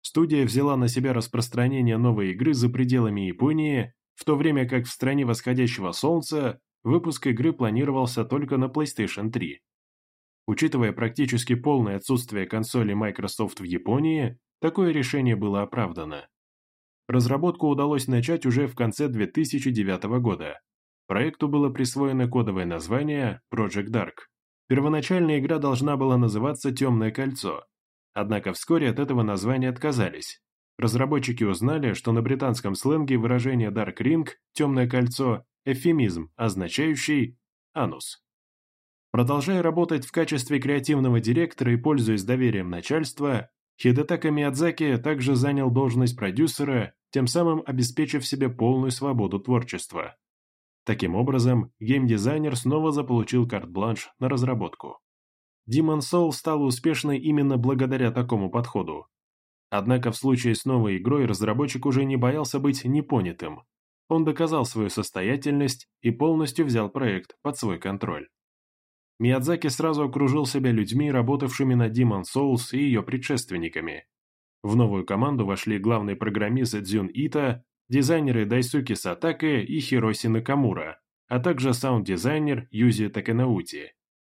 A: Студия взяла на себя распространение новой игры за пределами Японии, в то время как в стране восходящего солнца выпуск игры планировался только на PlayStation 3. Учитывая практически полное отсутствие консоли Microsoft в Японии, такое решение было оправдано. Разработку удалось начать уже в конце 2009 года. Проекту было присвоено кодовое название Project Dark. Первоначально игра должна была называться «Темное кольцо», Однако вскоре от этого названия отказались. Разработчики узнали, что на британском сленге выражение Dark Ring – темное кольцо – эвфемизм, означающий «анус». Продолжая работать в качестве креативного директора и пользуясь доверием начальства, Хидетака Миядзаки также занял должность продюсера, тем самым обеспечив себе полную свободу творчества. Таким образом, геймдизайнер снова заполучил карт-бланш на разработку. Demon Soul стала успешной именно благодаря такому подходу. Однако в случае с новой игрой разработчик уже не боялся быть непонятым. Он доказал свою состоятельность и полностью взял проект под свой контроль. Миядзаки сразу окружил себя людьми, работавшими над Demon Souls и ее предшественниками. В новую команду вошли главный программист Дзюн Ита, дизайнеры Дайсуки Сатаке и Хироси Накамура, а также саунд-дизайнер Юзи Такенаути.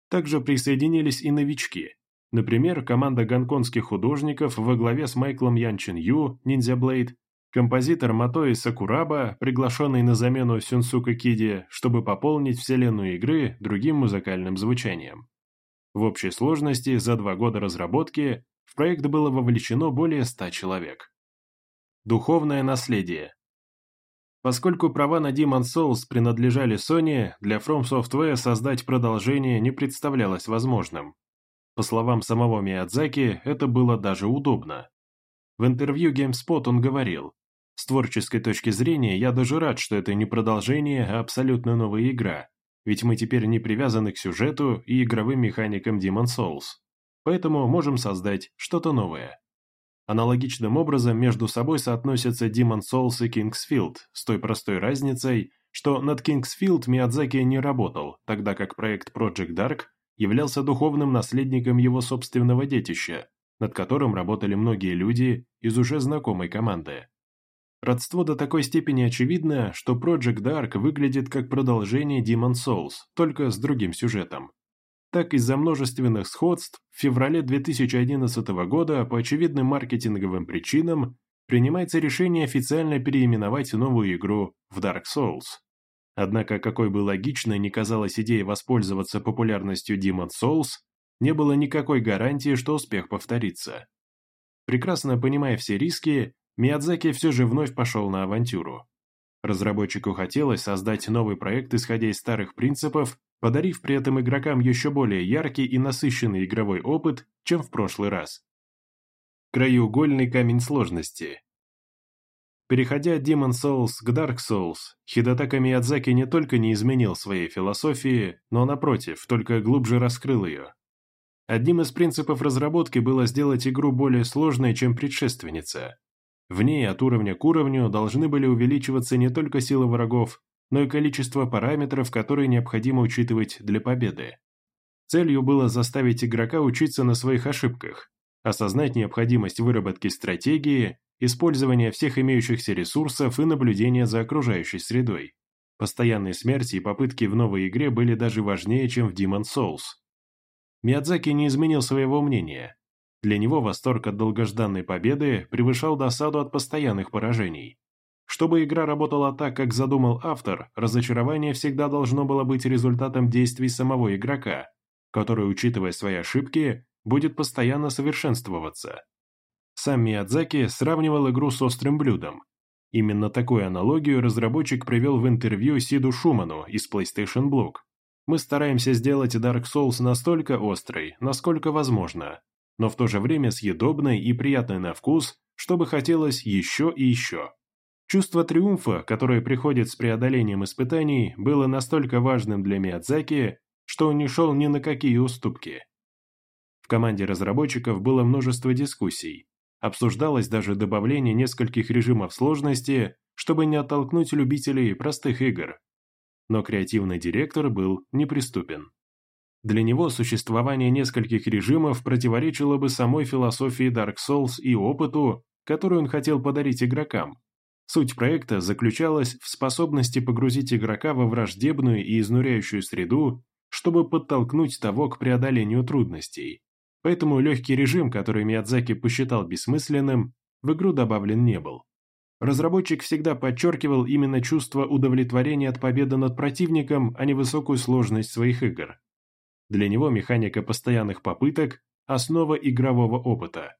A: Также присоединились и новички. Например, команда гонконгских художников во главе с Майклом Янчин Ю, Ниндзя Блейд, композитор Матои Сакураба, приглашенный на замену Сюнсука Киди, чтобы пополнить вселенную игры другим музыкальным звучанием. В общей сложности за два года разработки в проект было вовлечено более ста человек. Духовное наследие. Поскольку права на Demon Souls принадлежали Sony, для From Software создать продолжение не представлялось возможным. По словам самого Миядзаки, это было даже удобно. В интервью GameSpot он говорил, «С творческой точки зрения я даже рад, что это не продолжение, а абсолютно новая игра, ведь мы теперь не привязаны к сюжету и игровым механикам Demon Souls, поэтому можем создать что-то новое». Аналогичным образом между собой соотносятся Demon Souls и Kingsfield, с той простой разницей, что над Kingsfield Миядзаки не работал, тогда как проект Project Dark являлся духовным наследником его собственного детища, над которым работали многие люди из уже знакомой команды. Родство до такой степени очевидно, что Project Dark выглядит как продолжение Demon Souls, только с другим сюжетом так из-за множественных сходств в феврале 2011 года по очевидным маркетинговым причинам принимается решение официально переименовать новую игру в Dark Souls. Однако, какой бы логичной ни казалась идея воспользоваться популярностью Demon Souls, не было никакой гарантии, что успех повторится. Прекрасно понимая все риски, Миядзаки все же вновь пошел на авантюру. Разработчику хотелось создать новый проект, исходя из старых принципов, подарив при этом игрокам еще более яркий и насыщенный игровой опыт, чем в прошлый раз. Краеугольный камень сложности. Переходя от Demon Souls к Dark Souls, Хидотака Миядзаки не только не изменил своей философии, но, напротив, только глубже раскрыл ее. Одним из принципов разработки было сделать игру более сложной, чем предшественница. В ней от уровня к уровню должны были увеличиваться не только силы врагов, но и количество параметров, которые необходимо учитывать для победы. Целью было заставить игрока учиться на своих ошибках, осознать необходимость выработки стратегии, использования всех имеющихся ресурсов и наблюдения за окружающей средой. Постоянные смерти и попытки в новой игре были даже важнее, чем в Demon Souls. Миядзаки не изменил своего мнения. Для него восторг от долгожданной победы превышал досаду от постоянных поражений. Чтобы игра работала так, как задумал автор, разочарование всегда должно было быть результатом действий самого игрока, который, учитывая свои ошибки, будет постоянно совершенствоваться. Сам Миядзаки сравнивал игру с острым блюдом. Именно такую аналогию разработчик привел в интервью Сиду Шуману из PlayStation Blog. Мы стараемся сделать Dark Souls настолько острой, насколько возможно, но в то же время съедобной и приятной на вкус, чтобы хотелось еще и еще. Чувство триумфа, которое приходит с преодолением испытаний, было настолько важным для Миядзаки, что он не шел ни на какие уступки. В команде разработчиков было множество дискуссий. Обсуждалось даже добавление нескольких режимов сложности, чтобы не оттолкнуть любителей простых игр. Но креативный директор был неприступен. Для него существование нескольких режимов противоречило бы самой философии Dark Souls и опыту, который он хотел подарить игрокам. Суть проекта заключалась в способности погрузить игрока во враждебную и изнуряющую среду, чтобы подтолкнуть того к преодолению трудностей. Поэтому легкий режим, который Миядзаки посчитал бессмысленным, в игру добавлен не был. Разработчик всегда подчеркивал именно чувство удовлетворения от победы над противником, а не высокую сложность своих игр. Для него механика постоянных попыток – основа игрового опыта.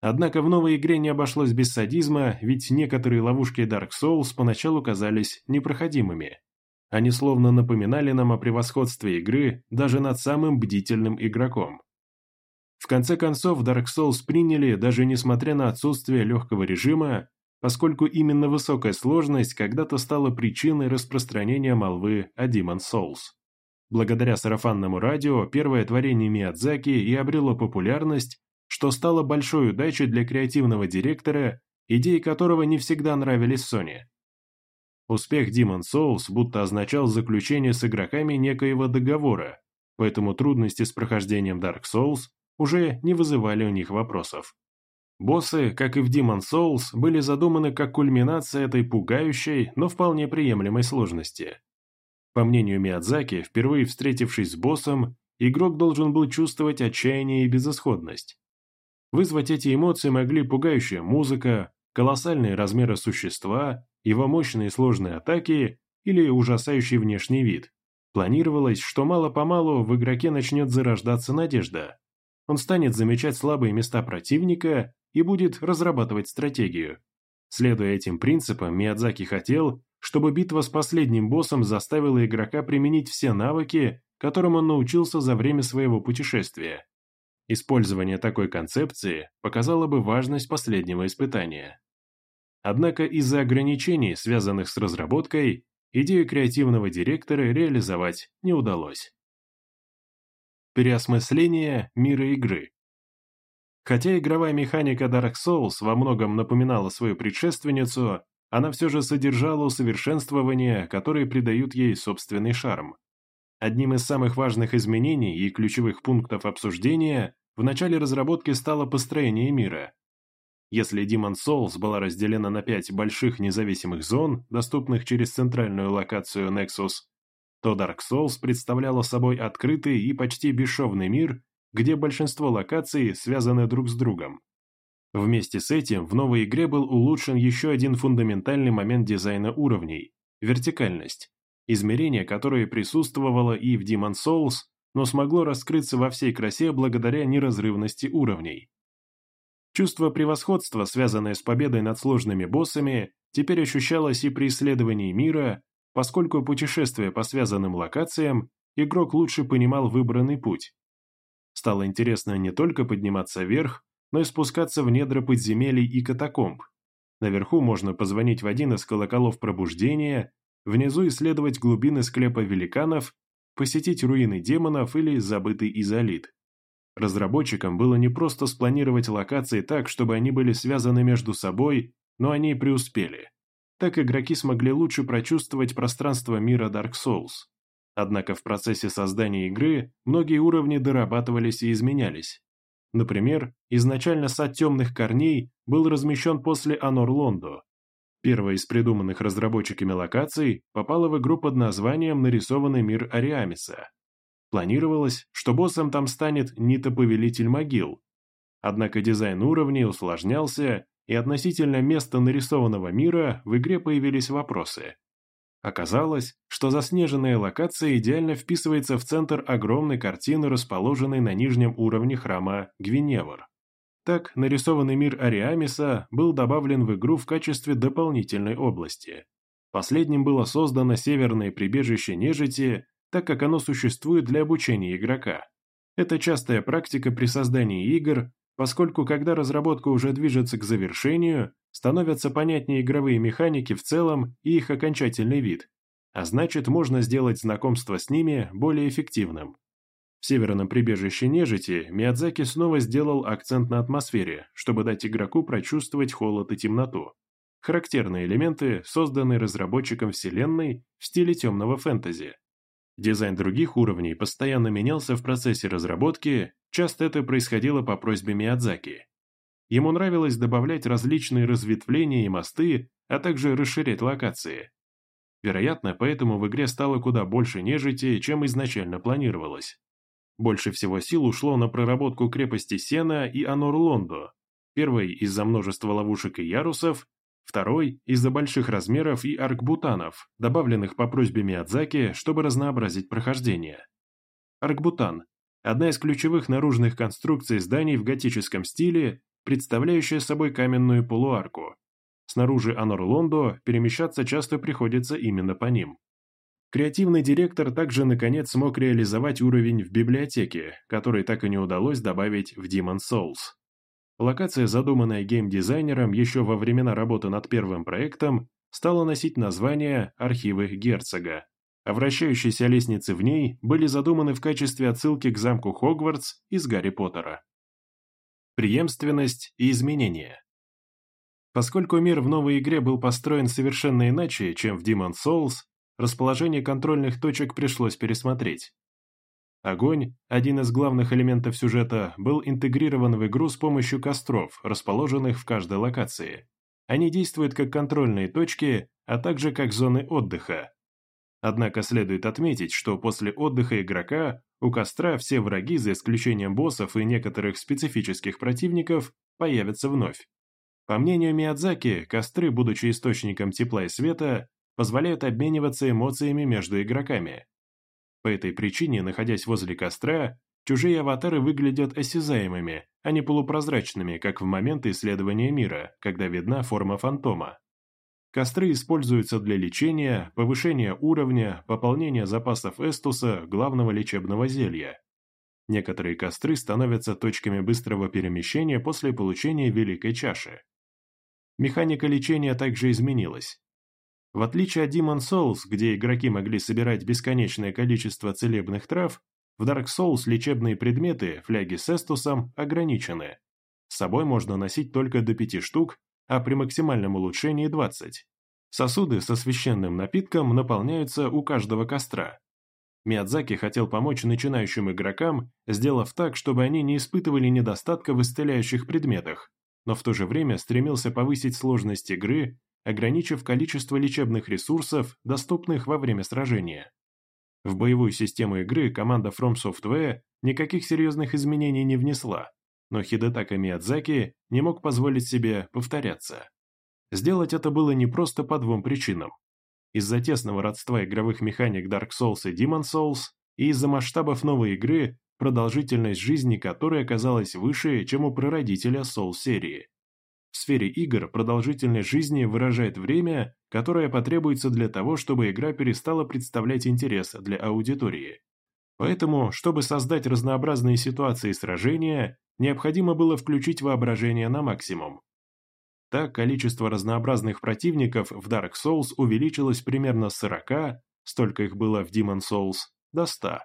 A: Однако в новой игре не обошлось без садизма, ведь некоторые ловушки Dark Souls поначалу казались непроходимыми. Они словно напоминали нам о превосходстве игры даже над самым бдительным игроком. В конце концов, Dark Souls приняли, даже несмотря на отсутствие легкого режима, поскольку именно высокая сложность когда-то стала причиной распространения молвы о Demon Souls. Благодаря сарафанному радио первое творение Миядзаки и обрело популярность, что стало большой удачей для креативного директора, идеи которого не всегда нравились Sony. Успех Demon Souls будто означал заключение с игроками некоего договора, поэтому трудности с прохождением Dark Souls уже не вызывали у них вопросов. Боссы, как и в Demon Souls, были задуманы как кульминация этой пугающей, но вполне приемлемой сложности. По мнению Миядзаки, впервые встретившись с боссом, игрок должен был чувствовать отчаяние и безысходность. Вызвать эти эмоции могли пугающая музыка, колоссальные размеры существа, его мощные сложные атаки или ужасающий внешний вид. Планировалось, что мало-помалу в игроке начнет зарождаться надежда. Он станет замечать слабые места противника и будет разрабатывать стратегию. Следуя этим принципам, Миядзаки хотел, чтобы битва с последним боссом заставила игрока применить все навыки, которым он научился за время своего путешествия. Использование такой концепции показало бы важность последнего испытания. Однако из-за ограничений, связанных с разработкой, идею креативного директора реализовать не удалось. Переосмысление мира игры Хотя игровая механика Dark Souls во многом напоминала свою предшественницу, она все же содержала усовершенствования, которые придают ей собственный шарм. Одним из самых важных изменений и ключевых пунктов обсуждения в начале разработки стало построение мира. Если Demon Souls была разделена на пять больших независимых зон, доступных через центральную локацию Nexus, то Dark Souls представляла собой открытый и почти бесшовный мир, где большинство локаций связаны друг с другом. Вместе с этим в новой игре был улучшен еще один фундаментальный момент дизайна уровней – вертикальность измерение, которое присутствовало и в Demon Souls, но смогло раскрыться во всей красе благодаря неразрывности уровней. Чувство превосходства, связанное с победой над сложными боссами, теперь ощущалось и при исследовании мира, поскольку путешествуя по связанным локациям, игрок лучше понимал выбранный путь. Стало интересно не только подниматься вверх, но и спускаться в недра подземелий и катакомб. Наверху можно позвонить в один из колоколов пробуждения, внизу исследовать глубины склепа великанов, посетить руины демонов или забытый изолит. Разработчикам было не просто спланировать локации так, чтобы они были связаны между собой, но они преуспели. Так игроки смогли лучше прочувствовать пространство мира Dark Souls. Однако в процессе создания игры многие уровни дорабатывались и изменялись. Например, изначально сад темных корней был размещен после Анор Лондо. Первая из придуманных разработчиками локаций попала в игру под названием «Нарисованный мир Ариамиса». Планировалось, что боссом там станет Нита-повелитель могил. Однако дизайн уровней усложнялся, и относительно места нарисованного мира в игре появились вопросы. Оказалось, что заснеженная локация идеально вписывается в центр огромной картины, расположенной на нижнем уровне храма Гвиневр. Так, нарисованный мир Ариамиса был добавлен в игру в качестве дополнительной области. Последним было создано северное прибежище нежити, так как оно существует для обучения игрока. Это частая практика при создании игр, поскольку когда разработка уже движется к завершению, становятся понятнее игровые механики в целом и их окончательный вид, а значит можно сделать знакомство с ними более эффективным. В северном прибежище нежити Миядзаки снова сделал акцент на атмосфере, чтобы дать игроку прочувствовать холод и темноту. Характерные элементы, созданные разработчиком вселенной в стиле темного фэнтези. Дизайн других уровней постоянно менялся в процессе разработки, часто это происходило по просьбе Миядзаки. Ему нравилось добавлять различные разветвления и мосты, а также расширять локации. Вероятно, поэтому в игре стало куда больше нежити, чем изначально планировалось. Больше всего сил ушло на проработку крепости Сена и Анор-Лондо, первой из-за множества ловушек и ярусов, второй из-за больших размеров и аркбутанов, добавленных по просьбе Миядзаки, чтобы разнообразить прохождение. Аркбутан – одна из ключевых наружных конструкций зданий в готическом стиле, представляющая собой каменную полуарку. Снаружи Анор-Лондо перемещаться часто приходится именно по ним. Креативный директор также наконец смог реализовать уровень в библиотеке, который так и не удалось добавить в Demon Souls. Локация, задуманная геймдизайнером еще во времена работы над первым проектом, стала носить название «Архивы Герцога», а вращающиеся лестницы в ней были задуманы в качестве отсылки к замку Хогвартс из Гарри Поттера. Преемственность и изменения. Поскольку мир в новой игре был построен совершенно иначе, чем в Demon Souls, расположение контрольных точек пришлось пересмотреть. Огонь, один из главных элементов сюжета, был интегрирован в игру с помощью костров, расположенных в каждой локации. Они действуют как контрольные точки, а также как зоны отдыха. Однако следует отметить, что после отдыха игрока у костра все враги, за исключением боссов и некоторых специфических противников, появятся вновь. По мнению Миядзаки, костры, будучи источником тепла и света, позволяют обмениваться эмоциями между игроками. По этой причине, находясь возле костра, чужие аватары выглядят осязаемыми, а не полупрозрачными, как в момент исследования мира, когда видна форма фантома. Костры используются для лечения, повышения уровня, пополнения запасов эстуса, главного лечебного зелья. Некоторые костры становятся точками быстрого перемещения после получения Великой Чаши. Механика лечения также изменилась. В отличие от Demon Souls, где игроки могли собирать бесконечное количество целебных трав, в Dark Souls лечебные предметы, фляги с эстусом, ограничены. С собой можно носить только до 5 штук, а при максимальном улучшении 20. Сосуды со священным напитком наполняются у каждого костра. Миядзаки хотел помочь начинающим игрокам, сделав так, чтобы они не испытывали недостатка в исцеляющих предметах, но в то же время стремился повысить сложность игры, ограничив количество лечебных ресурсов, доступных во время сражения. В боевую систему игры команда From Software никаких серьезных изменений не внесла, но Хидетака Миядзаки не мог позволить себе повторяться. Сделать это было не просто по двум причинам. Из-за тесного родства игровых механик Dark Souls и Demon Souls, и из-за масштабов новой игры, продолжительность жизни которой оказалась выше, чем у прародителя Soul серии. в сфере игр продолжительность жизни выражает время, которое потребуется для того, чтобы игра перестала представлять интерес для аудитории. Поэтому, чтобы создать разнообразные ситуации сражения, необходимо было включить воображение на максимум. Так, количество разнообразных противников в Dark Souls увеличилось примерно с 40, столько их было в Demon Souls, до 100.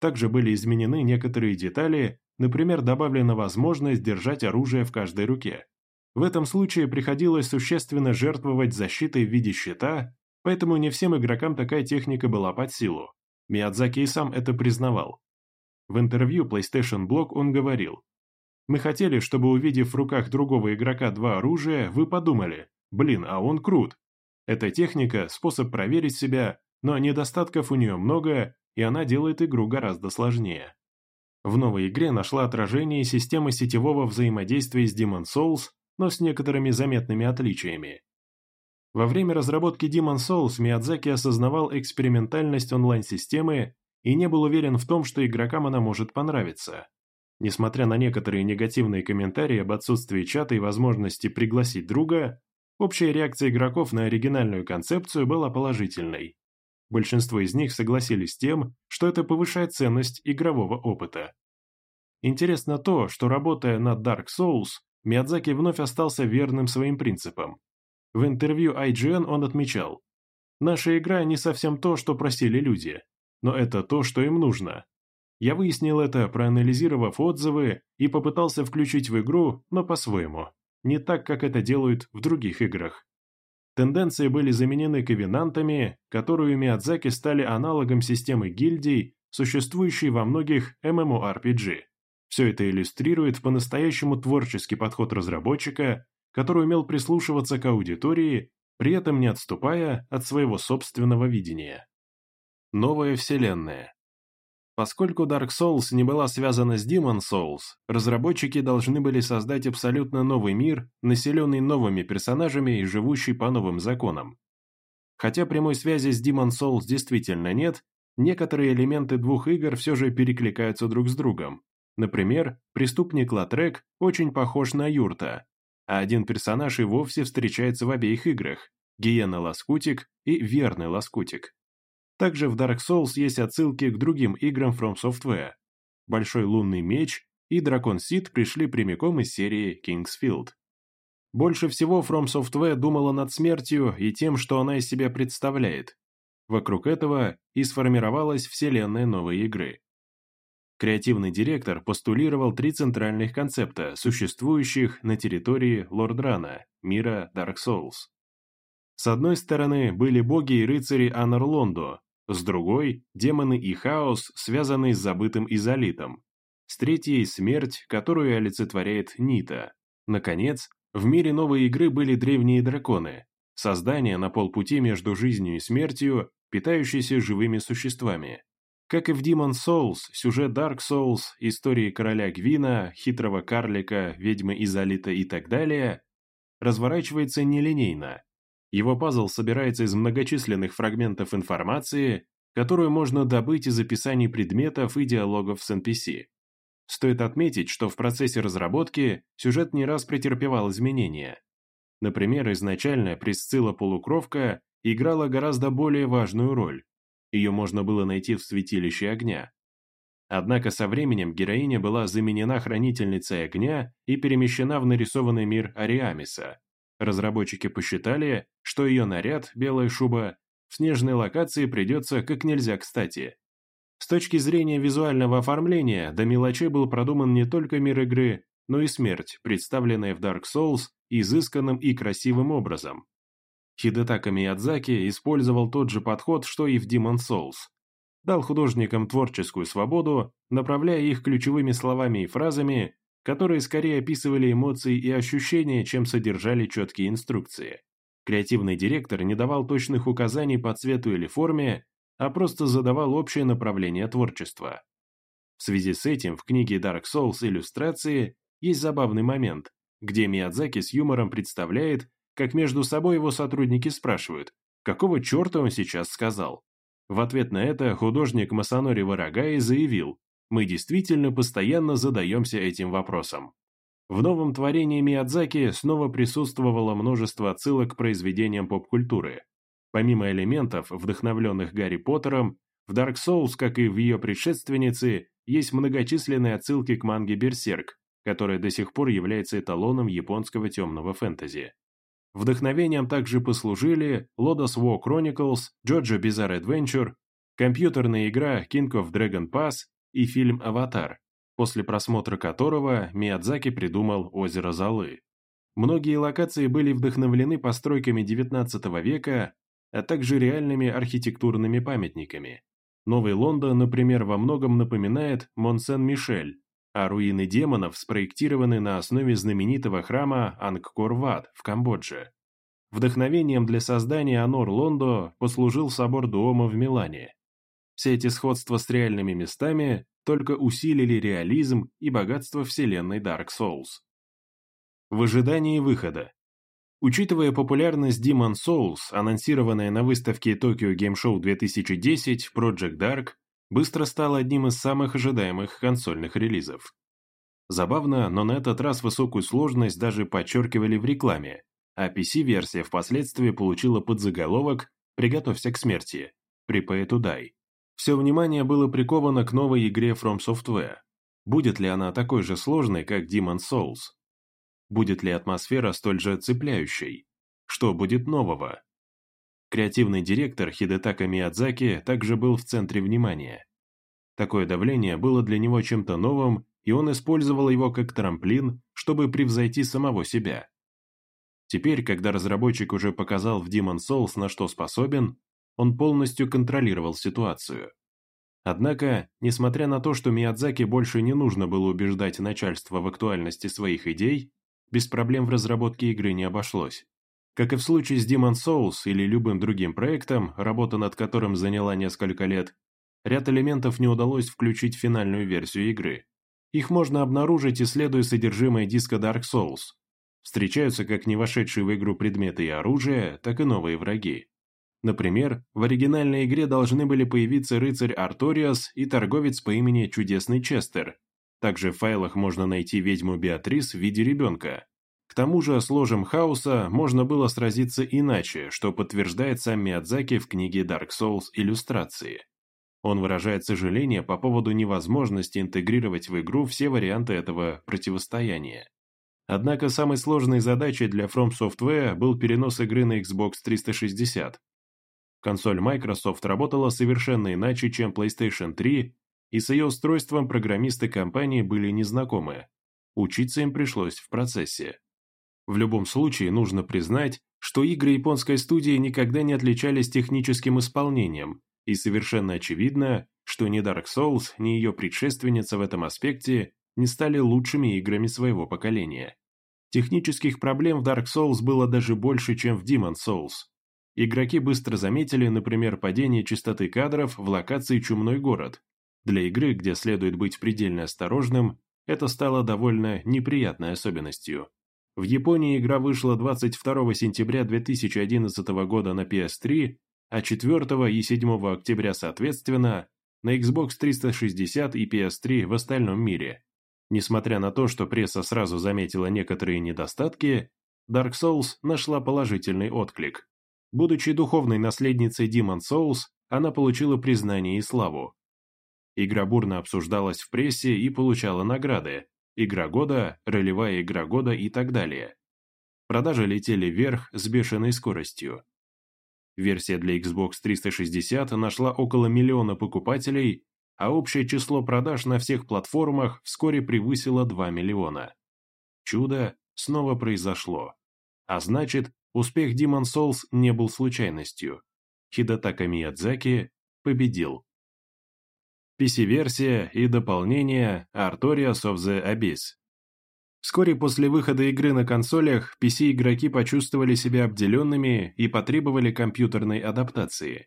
A: Также были изменены некоторые детали, например, добавлена возможность держать оружие в каждой руке. В этом случае приходилось существенно жертвовать защитой в виде щита, поэтому не всем игрокам такая техника была под силу. Миядзаки и сам это признавал. В интервью PlayStation Blog он говорил, «Мы хотели, чтобы увидев в руках другого игрока два оружия, вы подумали, блин, а он крут. Эта техника – способ проверить себя, но недостатков у нее много, и она делает игру гораздо сложнее». В новой игре нашла отражение система сетевого взаимодействия с Demon Souls, но с некоторыми заметными отличиями. Во время разработки Demon Souls Миядзаки осознавал экспериментальность онлайн-системы и не был уверен в том, что игрокам она может понравиться. Несмотря на некоторые негативные комментарии об отсутствии чата и возможности пригласить друга, общая реакция игроков на оригинальную концепцию была положительной. Большинство из них согласились с тем, что это повышает ценность игрового опыта. Интересно то, что работая над Dark Souls, Миядзаки вновь остался верным своим принципам. В интервью IGN он отмечал, «Наша игра не совсем то, что просили люди, но это то, что им нужно. Я выяснил это, проанализировав отзывы, и попытался включить в игру, но по-своему, не так, как это делают в других играх. Тенденции были заменены ковенантами, которые Миядзаки стали аналогом системы гильдий, существующей во многих MMORPG. Все это иллюстрирует по-настоящему творческий подход разработчика, который умел прислушиваться к аудитории, при этом не отступая от своего собственного видения. Новая вселенная. Поскольку Dark Souls не была связана с Demon Souls, разработчики должны были создать абсолютно новый мир, населенный новыми персонажами и живущий по новым законам. Хотя прямой связи с Demon Souls действительно нет, некоторые элементы двух игр все же перекликаются друг с другом, Например, преступник Латрек очень похож на Юрта, а один персонаж и вовсе встречается в обеих играх – Гиена Ласкутик и Верный Ласкутик. Также в Dark Souls есть отсылки к другим играм From Software. Большой лунный меч и Дракон Сид пришли прямиком из серии Kingsfield. Больше всего From Software думала над смертью и тем, что она из себя представляет. Вокруг этого и сформировалась вселенная новой игры. Креативный директор постулировал три центральных концепта, существующих на территории Лордрана, мира Dark Souls. С одной стороны были боги и рыцари Анарлондо, с другой – демоны и хаос, связанные с забытым изолитом, с третьей – смерть, которую олицетворяет Нита. Наконец, в мире новой игры были древние драконы, создания на полпути между жизнью и смертью, питающиеся живыми существами. Как и в Demon Souls, сюжет Dark Souls, истории короля Гвина, хитрого карлика, ведьмы Изолита и так далее, разворачивается нелинейно. Его пазл собирается из многочисленных фрагментов информации, которую можно добыть из описаний предметов и диалогов с NPC. Стоит отметить, что в процессе разработки сюжет не раз претерпевал изменения. Например, изначально Присцилла Полукровка играла гораздо более важную роль. Ее можно было найти в святилище огня. Однако со временем героиня была заменена хранительницей огня и перемещена в нарисованный мир Ариамиса. Разработчики посчитали, что ее наряд, белая шуба, в снежной локации придется как нельзя кстати. С точки зрения визуального оформления, до мелочей был продуман не только мир игры, но и смерть, представленная в Dark Souls изысканным и красивым образом. Хидетака Миядзаки использовал тот же подход, что и в Demon Souls. Дал художникам творческую свободу, направляя их ключевыми словами и фразами, которые скорее описывали эмоции и ощущения, чем содержали четкие инструкции. Креативный директор не давал точных указаний по цвету или форме, а просто задавал общее направление творчества. В связи с этим в книге Dark Souls иллюстрации есть забавный момент, где Миядзаки с юмором представляет, как между собой его сотрудники спрашивают, какого черта он сейчас сказал. В ответ на это художник Масанори Варагаи заявил, мы действительно постоянно задаемся этим вопросом. В новом творении Миядзаки снова присутствовало множество отсылок к произведениям поп-культуры. Помимо элементов, вдохновленных Гарри Поттером, в Dark Souls, как и в ее предшественнице, есть многочисленные отсылки к манге «Берсерк», которая до сих пор является эталоном японского темного фэнтези. Вдохновением также послужили Lodos War Chronicles, Jojo Bizarre Adventure, компьютерная игра King of Dragon Pass и фильм «Аватар», после просмотра которого Миядзаки придумал «Озеро Золы». Многие локации были вдохновлены постройками XIX века, а также реальными архитектурными памятниками. Новый Лондон, например, во многом напоминает Монсен-Мишель, а руины демонов спроектированы на основе знаменитого храма Ангкор-Ват в Камбодже. Вдохновением для создания Анор-Лондо послужил собор Дуома в Милане. Все эти сходства с реальными местами только усилили реализм и богатство вселенной Dark Souls. В ожидании выхода. Учитывая популярность Demon Souls, анонсированная на выставке Tokyo Game Show 2010, Project Dark быстро стал одним из самых ожидаемых консольных релизов. Забавно, но на этот раз высокую сложность даже подчеркивали в рекламе, а PC-версия впоследствии получила подзаголовок «Приготовься к смерти» Prepare to Die. Все внимание было приковано к новой игре From Software. Будет ли она такой же сложной, как Demon Souls? Будет ли атмосфера столь же цепляющей? Что будет нового? Креативный директор Хидетака Миядзаки также был в центре внимания. Такое давление было для него чем-то новым, и он использовал его как трамплин, чтобы превзойти самого себя. Теперь, когда разработчик уже показал в Demon Souls, на что способен, он полностью контролировал ситуацию. Однако, несмотря на то, что Миядзаки больше не нужно было убеждать начальство в актуальности своих идей, без проблем в разработке игры не обошлось. Как и в случае с Demon Souls или любым другим проектом, работа над которым заняла несколько лет, ряд элементов не удалось включить в финальную версию игры. Их можно обнаружить, исследуя содержимое диска Dark Souls. Встречаются как не вошедшие в игру предметы и оружие, так и новые враги. Например, в оригинальной игре должны были появиться рыцарь Арториас и торговец по имени Чудесный Честер, также в файлах можно найти ведьму Беатрис в виде ребенка. К тому же с ложем хаоса можно было сразиться иначе, что подтверждает сам Миядзаки в книге Dark Souls иллюстрации. Он выражает сожаление по поводу невозможности интегрировать в игру все варианты этого противостояния. Однако самой сложной задачей для From Software был перенос игры на Xbox 360. Консоль Microsoft работала совершенно иначе, чем PlayStation 3 и с ее устройством программисты компании были незнакомы. Учиться им пришлось в процессе. В любом случае, нужно признать, что игры японской студии никогда не отличались техническим исполнением, и совершенно очевидно, что ни Dark Souls, ни ее предшественница в этом аспекте не стали лучшими играми своего поколения. Технических проблем в Dark Souls было даже больше, чем в Demon Souls. Игроки быстро заметили, например, падение частоты кадров в локации «Чумной город», для игры, где следует быть предельно осторожным, это стало довольно неприятной особенностью. В Японии игра вышла 22 сентября 2011 года на PS3, а 4 и 7 октября соответственно на Xbox 360 и PS3 в остальном мире. Несмотря на то, что пресса сразу заметила некоторые недостатки, Dark Souls нашла положительный отклик. Будучи духовной наследницей Demon Souls, она получила признание и славу. Игра бурно обсуждалась в прессе и получала награды. Игра года, ролевая игра года и так далее. Продажи летели вверх с бешеной скоростью. Версия для Xbox 360 нашла около миллиона покупателей, а общее число продаж на всех платформах вскоре превысило 2 миллиона. Чудо снова произошло. А значит, успех Demon Souls не был случайностью. Хидатака Миядзаки победил. PC-версия и дополнение Artorias of the Abyss. Вскоре после выхода игры на консолях, PC-игроки почувствовали себя обделенными и потребовали компьютерной адаптации.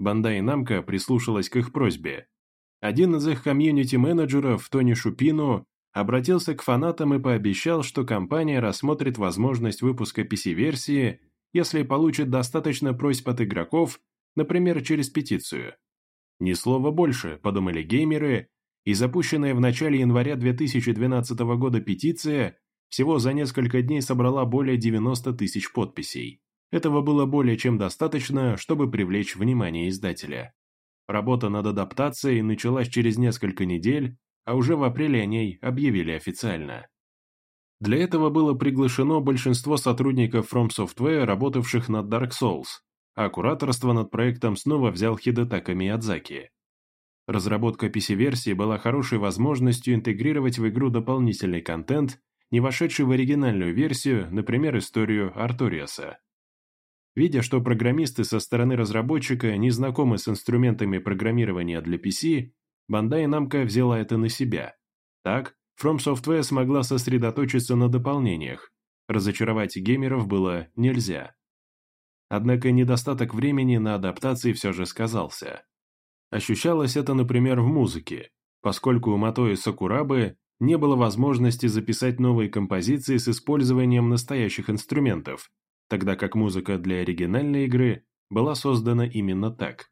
A: Bandai Namco прислушалась к их просьбе. Один из их комьюнити-менеджеров, Тони Шупину, обратился к фанатам и пообещал, что компания рассмотрит возможность выпуска PC-версии, если получит достаточно просьб от игроков, например, через петицию. Ни слова больше, подумали геймеры, и запущенная в начале января 2012 года петиция всего за несколько дней собрала более 90 тысяч подписей. Этого было более чем достаточно, чтобы привлечь внимание издателя. Работа над адаптацией началась через несколько недель, а уже в апреле о ней объявили официально. Для этого было приглашено большинство сотрудников From Software, работавших над Dark Souls, а кураторство над проектом снова взял Хидетака Миядзаки. Разработка PC-версии была хорошей возможностью интегрировать в игру дополнительный контент, не вошедший в оригинальную версию, например, историю Арториаса. Видя, что программисты со стороны разработчика не знакомы с инструментами программирования для PC, Bandai Namco взяла это на себя. Так, From Software смогла сосредоточиться на дополнениях. Разочаровать геймеров было нельзя. Однако недостаток времени на адаптации все же сказался. Ощущалось это, например, в музыке, поскольку у Матои Сакурабы не было возможности записать новые композиции с использованием настоящих инструментов, тогда как музыка для оригинальной игры была создана именно так.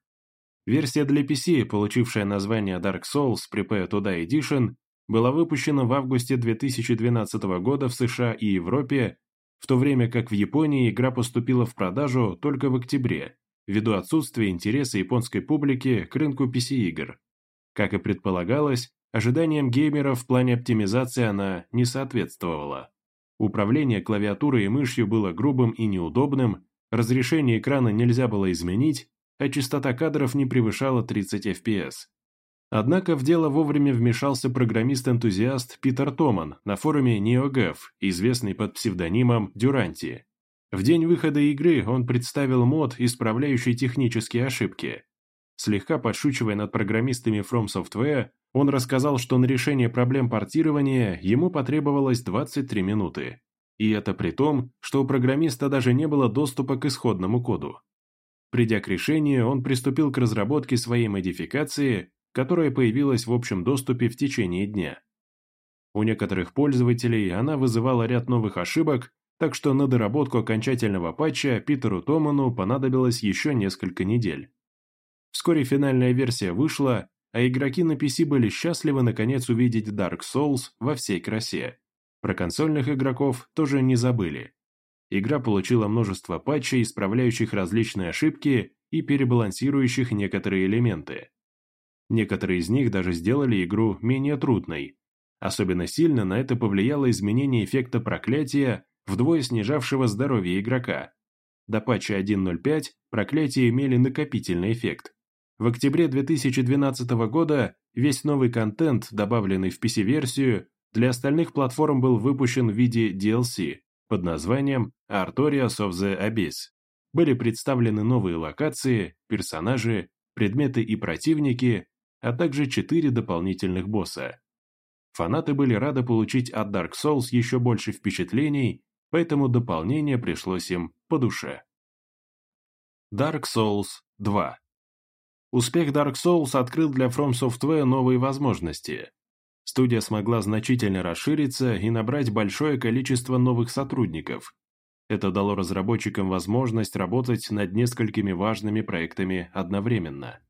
A: Версия для PC, получившая название Dark Souls Prepare to Die Edition, была выпущена в августе 2012 года в США и Европе, в то время как в Японии игра поступила в продажу только в октябре, ввиду отсутствия интереса японской публики к рынку PC-игр. Как и предполагалось, ожиданиям геймеров в плане оптимизации она не соответствовала. Управление клавиатурой и мышью было грубым и неудобным, разрешение экрана нельзя было изменить, а частота кадров не превышала 30 FPS. Однако в дело вовремя вмешался программист-энтузиаст Питер Томан на форуме NeoGAF, известный под псевдонимом Дюранти. В день выхода игры он представил мод, исправляющий технические ошибки. Слегка подшучивая над программистами From Software, он рассказал, что на решение проблем портирования ему потребовалось 23 минуты. И это при том, что у программиста даже не было доступа к исходному коду. Придя к решению, он приступил к разработке своей модификации, которая появилась в общем доступе в течение дня. У некоторых пользователей она вызывала ряд новых ошибок, так что на доработку окончательного патча Питеру Томану понадобилось еще несколько недель. Вскоре финальная версия вышла, а игроки на PC были счастливы наконец увидеть Dark Souls во всей красе. Про консольных игроков тоже не забыли. Игра получила множество патчей, исправляющих различные ошибки и перебалансирующих некоторые элементы. Некоторые из них даже сделали игру менее трудной. Особенно сильно на это повлияло изменение эффекта проклятия, вдвое снижавшего здоровье игрока. До патча 1.05 проклятия имели накопительный эффект. В октябре 2012 года весь новый контент, добавленный в PC-версию, для остальных платформ был выпущен в виде DLC под названием Artorias of the Abyss. Были представлены новые локации, персонажи, предметы и противники, а также четыре дополнительных босса. Фанаты были рады получить от Dark Souls еще больше впечатлений, поэтому дополнение пришлось им по душе. Dark Souls 2 Успех Dark Souls открыл для From Software новые возможности. Студия смогла значительно расшириться и набрать большое количество новых сотрудников. Это дало разработчикам возможность работать над несколькими важными проектами одновременно.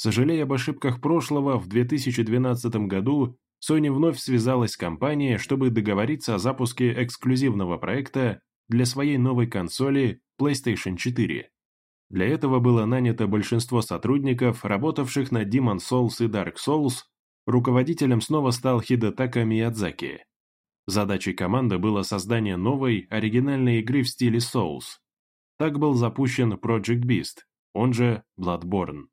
A: Сожалея об ошибках прошлого, в 2012 году Sony вновь связалась с компанией, чтобы договориться о запуске эксклюзивного проекта для своей новой консоли PlayStation 4. Для этого было нанято большинство сотрудников, работавших над Demon Souls и Dark Souls, руководителем снова стал Хидетака Миядзаки. Задачей команды было создание новой, оригинальной игры в стиле Souls. Так был запущен Project Beast, он же Bloodborne.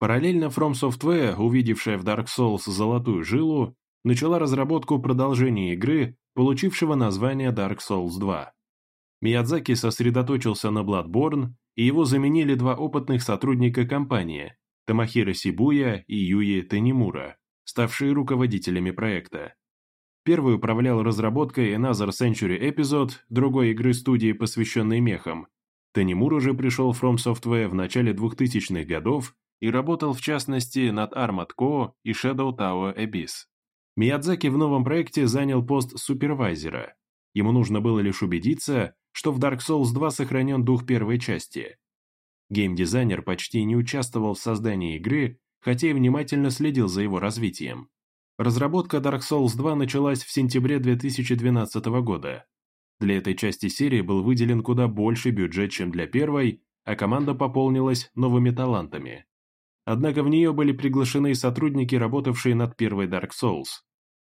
A: Параллельно From Software, увидевшая в Dark Souls золотую жилу, начала разработку продолжения игры, получившего название Dark Souls 2. Миядзаки сосредоточился на Bloodborne, и его заменили два опытных сотрудника компании – Тамахира Сибуя и Юи Танимура, ставшие руководителями проекта. Первый управлял разработкой Another Century Episode, другой игры студии, посвященной мехам. Танимур уже пришел в From Software в начале 2000-х годов и работал в частности над Armored Core и Shadow Tower Abyss. Миядзаки в новом проекте занял пост супервайзера. Ему нужно было лишь убедиться, что в Dark Souls 2 сохранен дух первой части. Геймдизайнер почти не участвовал в создании игры, хотя и внимательно следил за его развитием. Разработка Dark Souls 2 началась в сентябре 2012 года. Для этой части серии был выделен куда больше бюджет, чем для первой, а команда пополнилась новыми талантами. Однако в нее были приглашены сотрудники, работавшие над первой Dark Souls.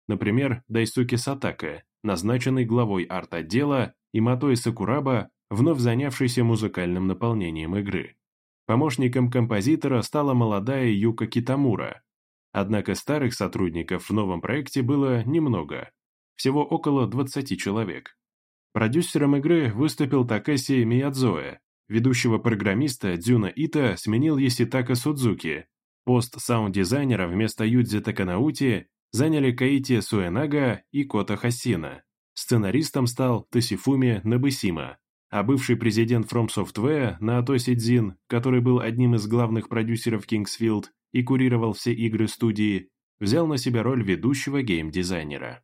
A: Например, Дайсуки Сатака, назначенный главой арт-отдела, и Матои Сакураба, вновь занявшийся музыкальным наполнением игры. Помощником композитора стала молодая Юка Китамура. Однако старых сотрудников в новом проекте было немного, всего около 20 человек. Продюсером игры выступил Такеси Миядзоэ, ведущего программиста Дзюна Ита сменил Еситака Судзуки, пост саунд-дизайнера вместо Юдзи Таканаути заняли Каити Суэнага и Кота Хасина. Сценаристом стал Тосифуми Набысима, а бывший президент From Software Наотоси Дзин, который был одним из главных продюсеров Kingsfield и курировал все игры студии, взял на себя роль ведущего гейм-дизайнера.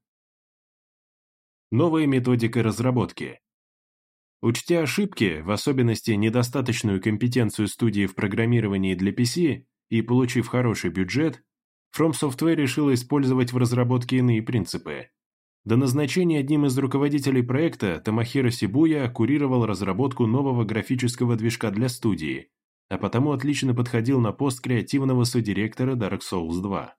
A: Новая методика разработки. Учтя ошибки, в особенности недостаточную компетенцию студии в программировании для PC и получив хороший бюджет, From Software решила использовать в разработке иные принципы. До назначения одним из руководителей проекта Тамахиро Сибуя курировал разработку нового графического движка для студии, а потому отлично подходил на пост креативного содиректора Dark Souls 2.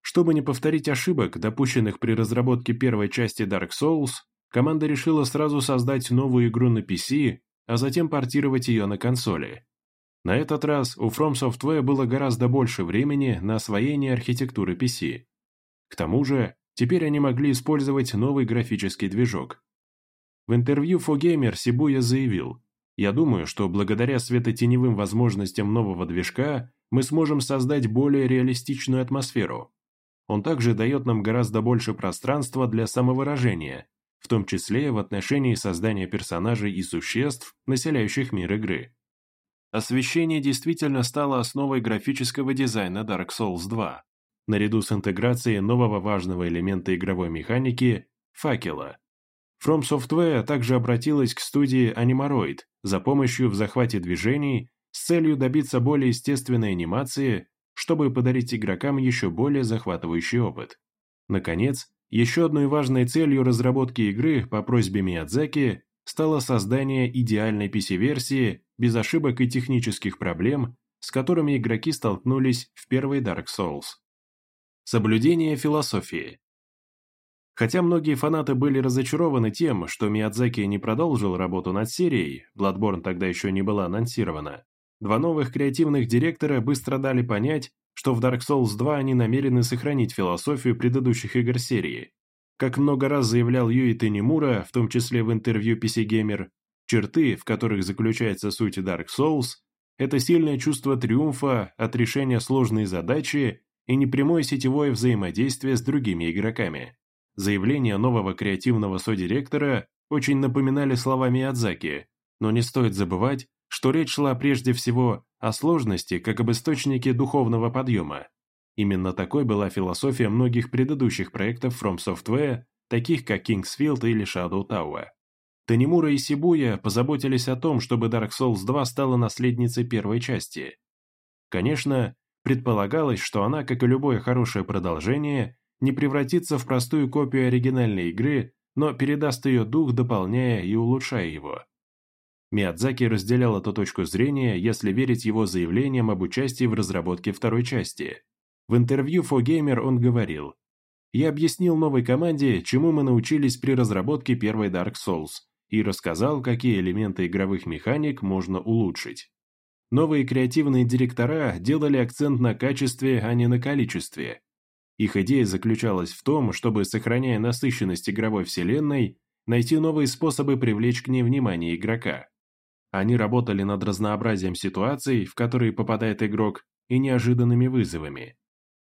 A: Чтобы не повторить ошибок, допущенных при разработке первой части Dark Souls, команда решила сразу создать новую игру на PC, а затем портировать ее на консоли. На этот раз у From Software было гораздо больше времени на освоение архитектуры PC. К тому же, теперь они могли использовать новый графический движок. В интервью FoGamer Сибуя заявил, «Я думаю, что благодаря светотеневым возможностям нового движка мы сможем создать более реалистичную атмосферу. Он также дает нам гораздо больше пространства для самовыражения, в том числе в отношении создания персонажей и существ, населяющих мир игры. Освещение действительно стало основой графического дизайна Dark Souls 2, наряду с интеграцией нового важного элемента игровой механики – факела. From Software также обратилась к студии Animaroid за помощью в захвате движений с целью добиться более естественной анимации, чтобы подарить игрокам еще более захватывающий опыт. Наконец, еще одной важной целью разработки игры по просьбе Миядзаки стало создание идеальной PC-версии без ошибок и технических проблем, с которыми игроки столкнулись в первой Dark Souls. Соблюдение философии. Хотя многие фанаты были разочарованы тем, что Миядзаки не продолжил работу над серией, Bloodborne тогда еще не была анонсирована, два новых креативных директора быстро дали понять, что в Dark Souls 2 они намерены сохранить философию предыдущих игр серии, как много раз заявлял Юи Тенемура, в том числе в интервью PC Gamer, черты, в которых заключается суть Dark Souls, это сильное чувство триумфа от решения сложной задачи и непрямое сетевое взаимодействие с другими игроками. Заявления нового креативного содиректора очень напоминали слова Миядзаки, но не стоит забывать, что речь шла прежде всего о сложности как об источнике духовного подъема. Именно такой была философия многих предыдущих проектов From Software, таких как Kingsfield или Shadow Tower. Танимура и Сибуя позаботились о том, чтобы Dark Souls 2 стала наследницей первой части. Конечно, предполагалось, что она, как и любое хорошее продолжение, не превратится в простую копию оригинальной игры, но передаст ее дух, дополняя и улучшая его. Миядзаки разделял эту точку зрения, если верить его заявлениям об участии в разработке второй части. В интервью FoGamer он говорил, «Я объяснил новой команде, чему мы научились при разработке первой Dark Souls, и рассказал, какие элементы игровых механик можно улучшить. Новые креативные директора делали акцент на качестве, а не на количестве. Их идея заключалась в том, чтобы, сохраняя насыщенность игровой вселенной, найти новые способы привлечь к ней внимание игрока. Они работали над разнообразием ситуаций, в которые попадает игрок, и неожиданными вызовами.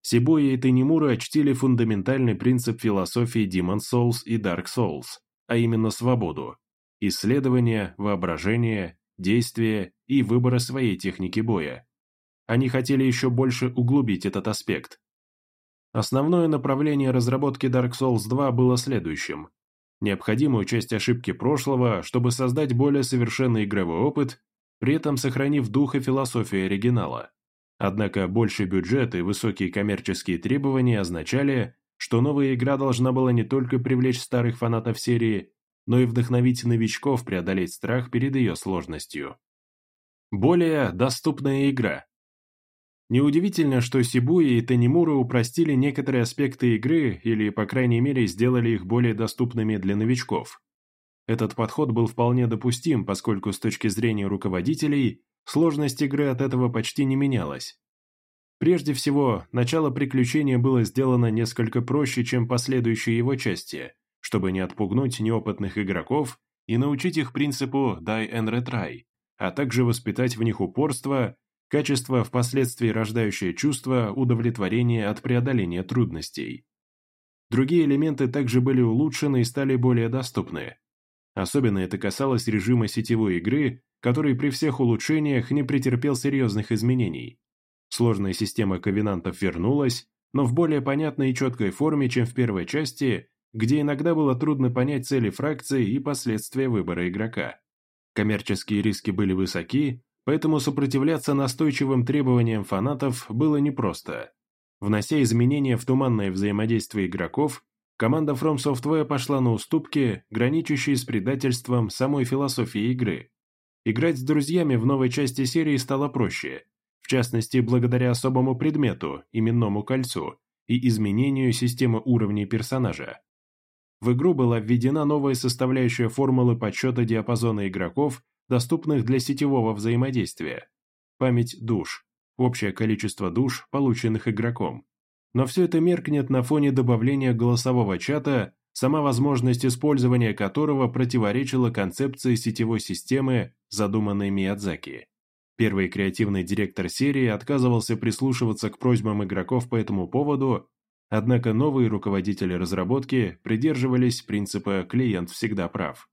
A: Сибуя и Тенемура чтили фундаментальный принцип философии Demon Souls и Dark Souls, а именно свободу, исследование, воображение, действие и выбора своей техники боя. Они хотели еще больше углубить этот аспект. Основное направление разработки Dark Souls 2 было следующим. Необходимо учесть ошибки прошлого, чтобы создать более совершенный игровой опыт, при этом сохранив дух и философию оригинала. Однако больший бюджет и высокие коммерческие требования означали, что новая игра должна была не только привлечь старых фанатов серии, но и вдохновить новичков преодолеть страх перед ее сложностью. Более доступная игра. Неудивительно, что Сибуи и Танимура упростили некоторые аспекты игры или, по крайней мере, сделали их более доступными для новичков. Этот подход был вполне допустим, поскольку с точки зрения руководителей сложность игры от этого почти не менялась. Прежде всего, начало приключения было сделано несколько проще, чем последующие его части, чтобы не отпугнуть неопытных игроков и научить их принципу «die and retry», а также воспитать в них упорство, качество, впоследствии рождающее чувство удовлетворения от преодоления трудностей. Другие элементы также были улучшены и стали более доступны. Особенно это касалось режима сетевой игры, который при всех улучшениях не претерпел серьезных изменений. Сложная система ковенантов вернулась, но в более понятной и четкой форме, чем в первой части, где иногда было трудно понять цели фракции и последствия выбора игрока. Коммерческие риски были высоки, поэтому сопротивляться настойчивым требованиям фанатов было непросто. Внося изменения в туманное взаимодействие игроков, команда From Software пошла на уступки, граничащие с предательством самой философии игры. Играть с друзьями в новой части серии стало проще, в частности благодаря особому предмету, именному кольцу, и изменению системы уровней персонажа. В игру была введена новая составляющая формулы подсчета диапазона игроков, доступных для сетевого взаимодействия. Память душ, общее количество душ, полученных игроком. Но все это меркнет на фоне добавления голосового чата, сама возможность использования которого противоречила концепции сетевой системы, задуманной Миядзаки. Первый креативный директор серии отказывался прислушиваться к просьбам игроков по этому поводу, однако новые руководители разработки придерживались принципа «клиент всегда прав».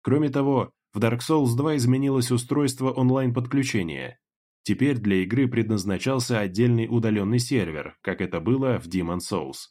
A: Кроме того, в Dark Souls 2 изменилось устройство онлайн-подключения. Теперь для игры предназначался отдельный удаленный сервер, как это было в Demon Souls.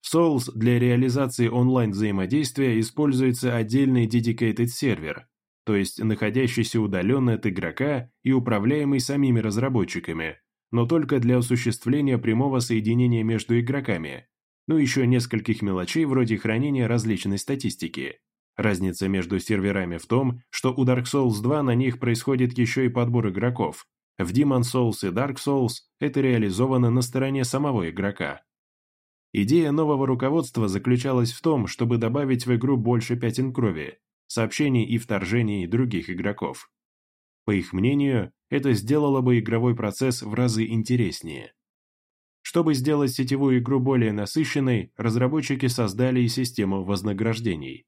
A: В Souls для реализации онлайн-взаимодействия используется отдельный dedicated сервер, то есть находящийся удаленно от игрока и управляемый самими разработчиками, но только для осуществления прямого соединения между игроками, ну еще нескольких мелочей вроде хранения различной статистики. Разница между серверами в том, что у Dark Souls 2 на них происходит еще и подбор игроков. В Demon Souls и Dark Souls это реализовано на стороне самого игрока. Идея нового руководства заключалась в том, чтобы добавить в игру больше пятен крови, сообщений и вторжений других игроков. По их мнению, это сделало бы игровой процесс в разы интереснее. Чтобы сделать сетевую игру более насыщенной, разработчики создали и систему вознаграждений.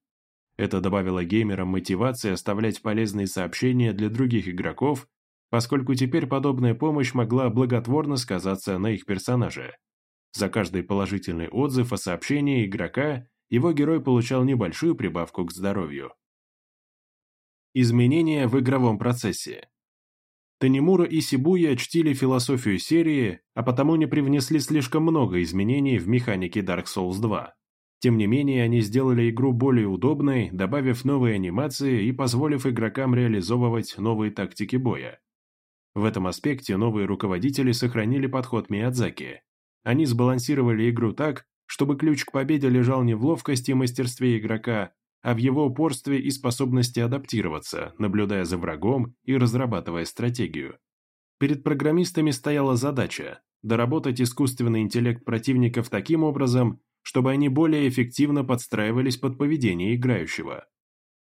A: Это добавило геймерам мотивации оставлять полезные сообщения для других игроков, поскольку теперь подобная помощь могла благотворно сказаться на их персонаже. За каждый положительный отзыв о сообщении игрока его герой получал небольшую прибавку к здоровью. Изменения в игровом процессе. Танимура и Сибуя чтили философию серии, а потому не привнесли слишком много изменений в механике Dark Souls 2. Тем не менее, они сделали игру более удобной, добавив новые анимации и позволив игрокам реализовывать новые тактики боя. В этом аспекте новые руководители сохранили подход Миядзаки. Они сбалансировали игру так, чтобы ключ к победе лежал не в ловкости и мастерстве игрока, а в его упорстве и способности адаптироваться, наблюдая за врагом и разрабатывая стратегию. Перед программистами стояла задача – доработать искусственный интеллект противников таким образом, чтобы они более эффективно подстраивались под поведение играющего.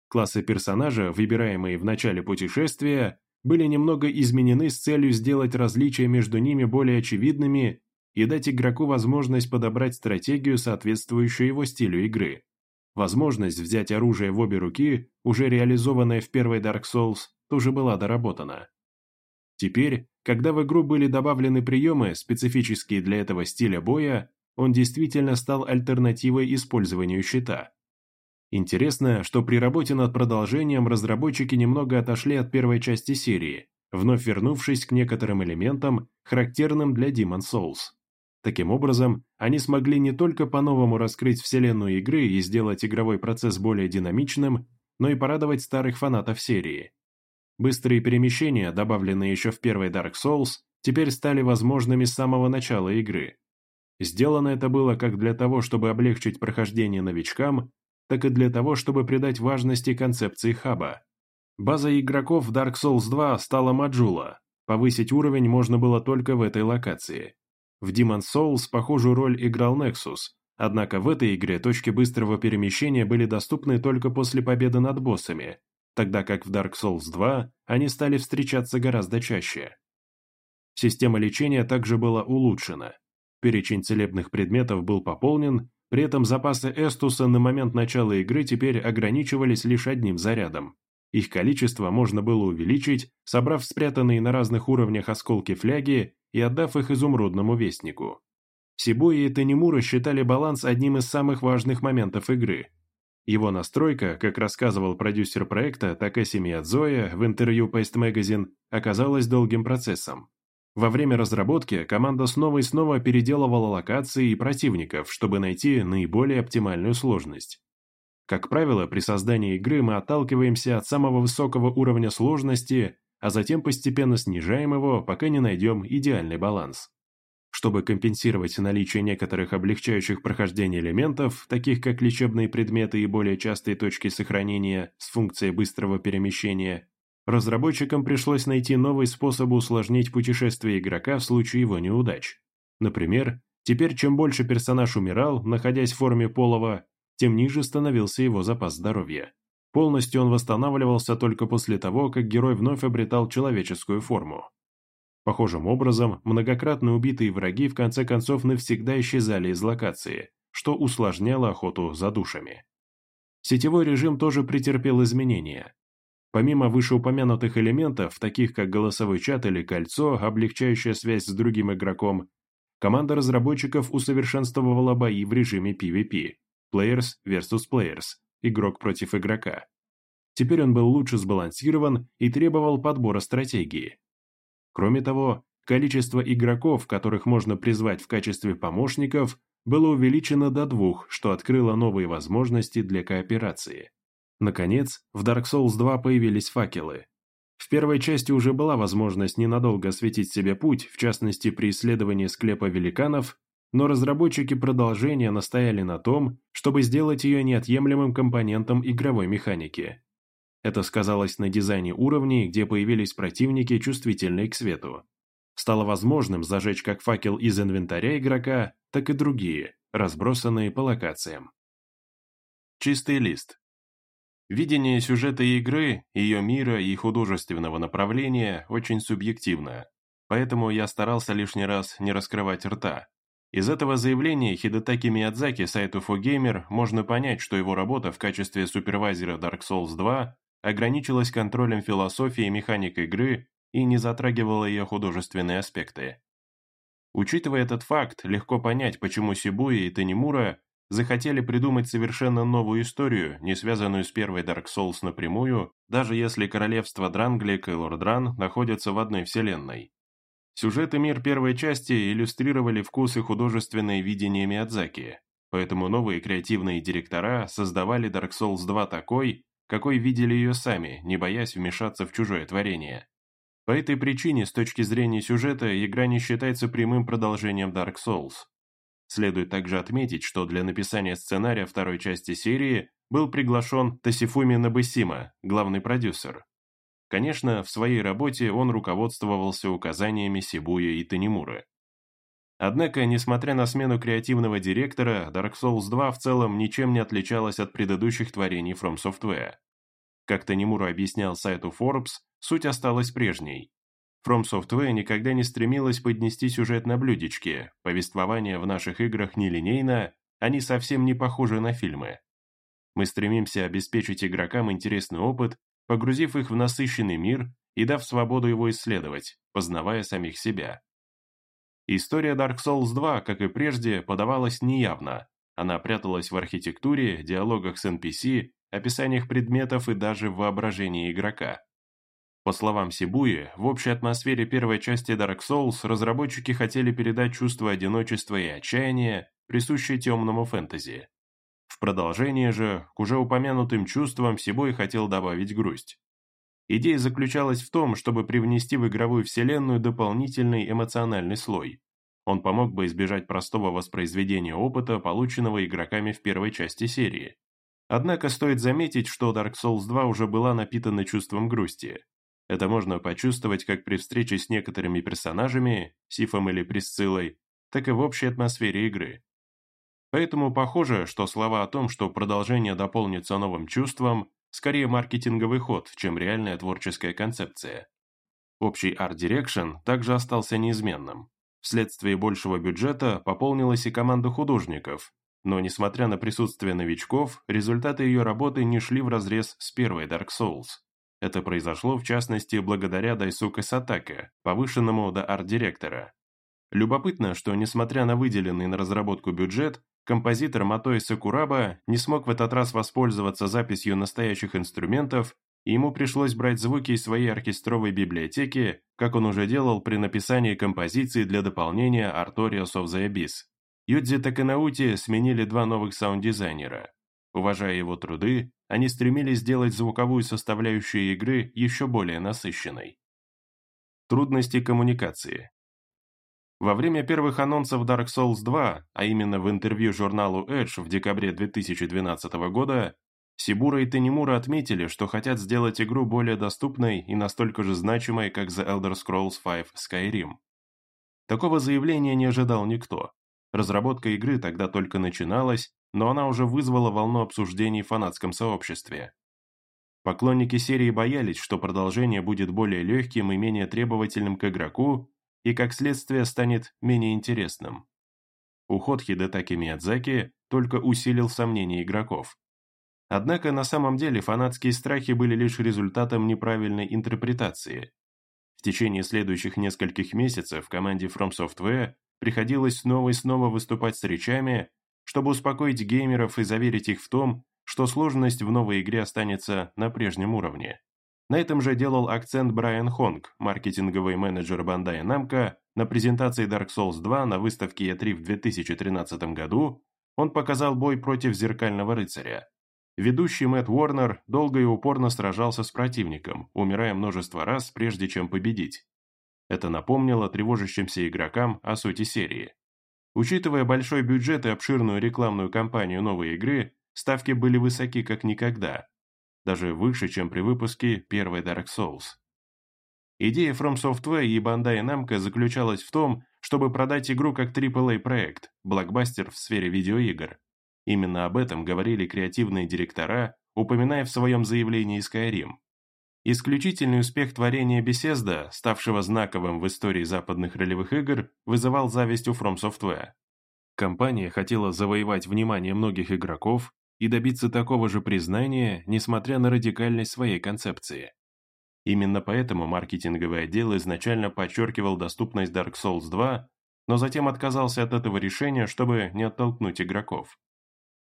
A: Классы персонажа, выбираемые в начале путешествия, были немного изменены с целью сделать различия между ними более очевидными и дать игроку возможность подобрать стратегию, соответствующую его стилю игры. Возможность взять оружие в обе руки, уже реализованная в первой Dark Souls, тоже была доработана. Теперь, когда в игру были добавлены приемы, специфические для этого стиля боя, он действительно стал альтернативой использованию щита. Интересно, что при работе над продолжением разработчики немного отошли от первой части серии, вновь вернувшись к некоторым элементам, характерным для Demon Souls. Таким образом, они смогли не только по-новому раскрыть вселенную игры и сделать игровой процесс более динамичным, но и порадовать старых фанатов серии. Быстрые перемещения, добавленные еще в первой Dark Souls, теперь стали возможными с самого начала игры. Сделано это было как для того, чтобы облегчить прохождение новичкам, так и для того, чтобы придать важности концепции хаба. База игроков в Dark Souls 2 стала Маджула. Повысить уровень можно было только в этой локации. В Demon's Souls похожую роль играл Nexus, однако в этой игре точки быстрого перемещения были доступны только после победы над боссами, тогда как в Dark Souls 2 они стали встречаться гораздо чаще. Система лечения также была улучшена. Перечень целебных предметов был пополнен, при этом запасы Эстуса на момент начала игры теперь ограничивались лишь одним зарядом. Их количество можно было увеличить, собрав спрятанные на разных уровнях осколки фляги и отдав их изумрудному вестнику. Сибуи и Танемура считали баланс одним из самых важных моментов игры. Его настройка, как рассказывал продюсер проекта Такаси Миядзоя в интервью Paste Magazine, оказалась долгим процессом. Во время разработки команда снова и снова переделывала локации и противников, чтобы найти наиболее оптимальную сложность. Как правило, при создании игры мы отталкиваемся от самого высокого уровня сложности, а затем постепенно снижаем его, пока не найдем идеальный баланс. Чтобы компенсировать наличие некоторых облегчающих прохождение элементов, таких как лечебные предметы и более частые точки сохранения с функцией быстрого перемещения, разработчикам пришлось найти новый способ усложнить путешествие игрока в случае его неудач. Например, теперь чем больше персонаж умирал, находясь в форме полова, тем ниже становился его запас здоровья. Полностью он восстанавливался только после того, как герой вновь обретал человеческую форму. Похожим образом, многократно убитые враги в конце концов навсегда исчезали из локации, что усложняло охоту за душами. Сетевой режим тоже претерпел изменения. Помимо вышеупомянутых элементов, таких как голосовой чат или кольцо, облегчающая связь с другим игроком, команда разработчиков усовершенствовала бои в режиме PvP – Players vs. Players, игрок против игрока. Теперь он был лучше сбалансирован и требовал подбора стратегии. Кроме того, количество игроков, которых можно призвать в качестве помощников, было увеличено до двух, что открыло новые возможности для кооперации. Наконец, в Dark Souls 2 появились факелы. В первой части уже была возможность ненадолго осветить себе путь, в частности при исследовании склепа великанов, но разработчики продолжения настояли на том, чтобы сделать ее неотъемлемым компонентом игровой механики. Это сказалось на дизайне уровней, где появились противники, чувствительные к свету. Стало возможным зажечь как факел из инвентаря игрока, так и другие, разбросанные по локациям. Чистый лист. Видение сюжета игры, ее мира и художественного направления очень субъективно, поэтому я старался лишний раз не раскрывать рта. Из этого заявления Хидетаки Миядзаки сайту FoGamer можно понять, что его работа в качестве супервайзера Dark Souls 2 ограничилась контролем философии и механик игры и не затрагивала ее художественные аспекты. Учитывая этот факт, легко понять, почему Сибуи и Танемура захотели придумать совершенно новую историю, не связанную с первой Dark Souls напрямую, даже если королевство Дранглик и Лордран находятся в одной вселенной. Сюжет и мир первой части иллюстрировали вкус и художественное видение Миядзаки, поэтому новые креативные директора создавали Dark Souls 2 такой, какой видели ее сами, не боясь вмешаться в чужое творение. По этой причине, с точки зрения сюжета, игра не считается прямым продолжением Dark Souls. Следует также отметить, что для написания сценария второй части серии был приглашен Тосифуми Набысима, главный продюсер. Конечно, в своей работе он руководствовался указаниями Сибуя и Танемуры. Однако, несмотря на смену креативного директора, Dark Souls 2 в целом ничем не отличалась от предыдущих творений From Software. Как Танемура объяснял сайту Forbes, суть осталась прежней. From Software никогда не стремилась поднести сюжет на блюдечке, повествование в наших играх нелинейно, они совсем не похожи на фильмы. Мы стремимся обеспечить игрокам интересный опыт, погрузив их в насыщенный мир и дав свободу его исследовать, познавая самих себя. История Dark Souls 2, как и прежде, подавалась неявно. Она пряталась в архитектуре, диалогах с NPC, описаниях предметов и даже в воображении игрока. По словам Сибуи, в общей атмосфере первой части Dark Souls разработчики хотели передать чувство одиночества и отчаяния, присущее темному фэнтези. В продолжение же, к уже упомянутым чувствам Сибуи хотел добавить грусть. Идея заключалась в том, чтобы привнести в игровую вселенную дополнительный эмоциональный слой. Он помог бы избежать простого воспроизведения опыта, полученного игроками в первой части серии. Однако стоит заметить, что Dark Souls 2 уже была напитана чувством грусти. Это можно почувствовать как при встрече с некоторыми персонажами, Сифом или Присциллой, так и в общей атмосфере игры. Поэтому похоже, что слова о том, что продолжение дополнится новым чувством, скорее маркетинговый ход, чем реальная творческая концепция. Общий art direction также остался неизменным. Вследствие большего бюджета пополнилась и команда художников, но несмотря на присутствие новичков, результаты ее работы не шли вразрез с первой Dark Souls. Это произошло, в частности, благодаря Дайсука Сатаке, повышенному до арт-директора. Любопытно, что, несмотря на выделенный на разработку бюджет, композитор Матои Сакураба не смог в этот раз воспользоваться записью настоящих инструментов, и ему пришлось брать звуки из своей оркестровой библиотеки, как он уже делал при написании композиции для дополнения Artorias of the Abyss. Юдзи Таканаути сменили два новых саунд-дизайнера. Уважая его труды, они стремились сделать звуковую составляющую игры еще более насыщенной. Трудности коммуникации. Во время первых анонсов Dark Souls 2, а именно в интервью журналу Edge в декабре 2012 года, Сибура и Танимура отметили, что хотят сделать игру более доступной и настолько же значимой, как The Elder Scrolls V Skyrim. Такого заявления не ожидал никто. Разработка игры тогда только начиналась, но она уже вызвала волну обсуждений в фанатском сообществе. Поклонники серии боялись, что продолжение будет более легким и менее требовательным к игроку, и, как следствие, станет менее интересным. Уход Хидетаки Миядзаки только усилил сомнения игроков. Однако на самом деле фанатские страхи были лишь результатом неправильной интерпретации. В течение следующих нескольких месяцев команде From Software приходилось снова и снова выступать с речами, чтобы успокоить геймеров и заверить их в том, что сложность в новой игре останется на прежнем уровне. На этом же делал акцент Брайан Хонг, маркетинговый менеджер Bandai Namco, на презентации Dark Souls 2 на выставке E3 в 2013 году он показал бой против Зеркального Рыцаря. Ведущий Мэтт Уорнер долго и упорно сражался с противником, умирая множество раз, прежде чем победить. Это напомнило тревожащимся игрокам о сути серии. Учитывая большой бюджет и обширную рекламную кампанию новой игры, ставки были высоки как никогда, даже выше, чем при выпуске первой Dark Souls. Идея From Software и Bandai Namco заключалась в том, чтобы продать игру как AAA-проект, блокбастер в сфере видеоигр. Именно об этом говорили креативные директора, упоминая в своем заявлении Skyrim. Исключительный успех творения Bethesda, ставшего знаковым в истории западных ролевых игр, вызывал зависть у From Software. Компания хотела завоевать внимание многих игроков и добиться такого же признания, несмотря на радикальность своей концепции. Именно поэтому маркетинговый отдел изначально подчеркивал доступность Dark Souls 2, но затем отказался от этого решения, чтобы не оттолкнуть игроков.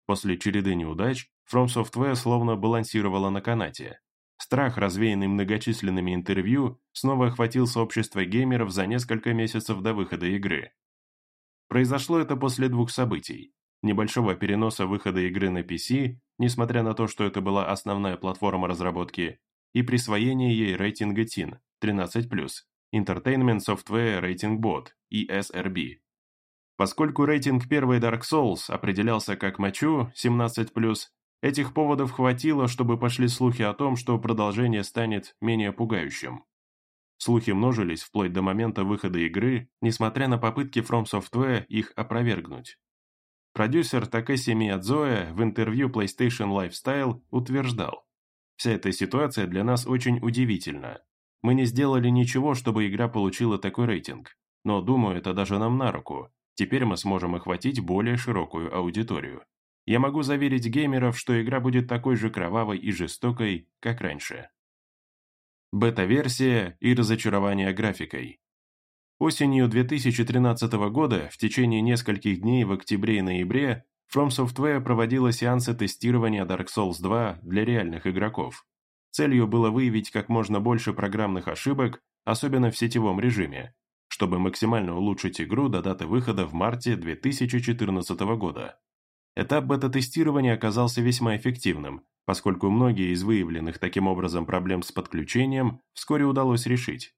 A: После череды неудач From Software словно балансировала на канате. Страх, развеянный многочисленными интервью, снова охватил сообщество геймеров за несколько месяцев до выхода игры. Произошло это после двух событий небольшого переноса выхода игры на PC, несмотря на то, что это была основная платформа разработки, и присвоения ей рейтинга TIN 13+, Entertainment Software Rating Board, ESRB. Поскольку рейтинг первой Dark Souls определялся как мочу 17+, этих поводов хватило, чтобы пошли слухи о том, что продолжение станет менее пугающим. Слухи множились вплоть до момента выхода игры, несмотря на попытки From Software их опровергнуть. Продюсер Такеси Миядзоэ в интервью PlayStation Lifestyle утверждал, «Вся эта ситуация для нас очень удивительна. Мы не сделали ничего, чтобы игра получила такой рейтинг, но думаю, это даже нам на руку. Теперь мы сможем охватить более широкую аудиторию. Я могу заверить геймеров, что игра будет такой же кровавой и жестокой, как раньше». Бета-версия и разочарование графикой. Осенью 2013 года, в течение нескольких дней в октябре и ноябре, From Software проводила сеансы тестирования Dark Souls 2 для реальных игроков. Целью было выявить как можно больше программных ошибок, особенно в сетевом режиме, чтобы максимально улучшить игру до даты выхода в марте 2014 года. Этап бета-тестирования оказался весьма эффективным, поскольку многие из выявленных таким образом проблем с подключением вскоре удалось решить.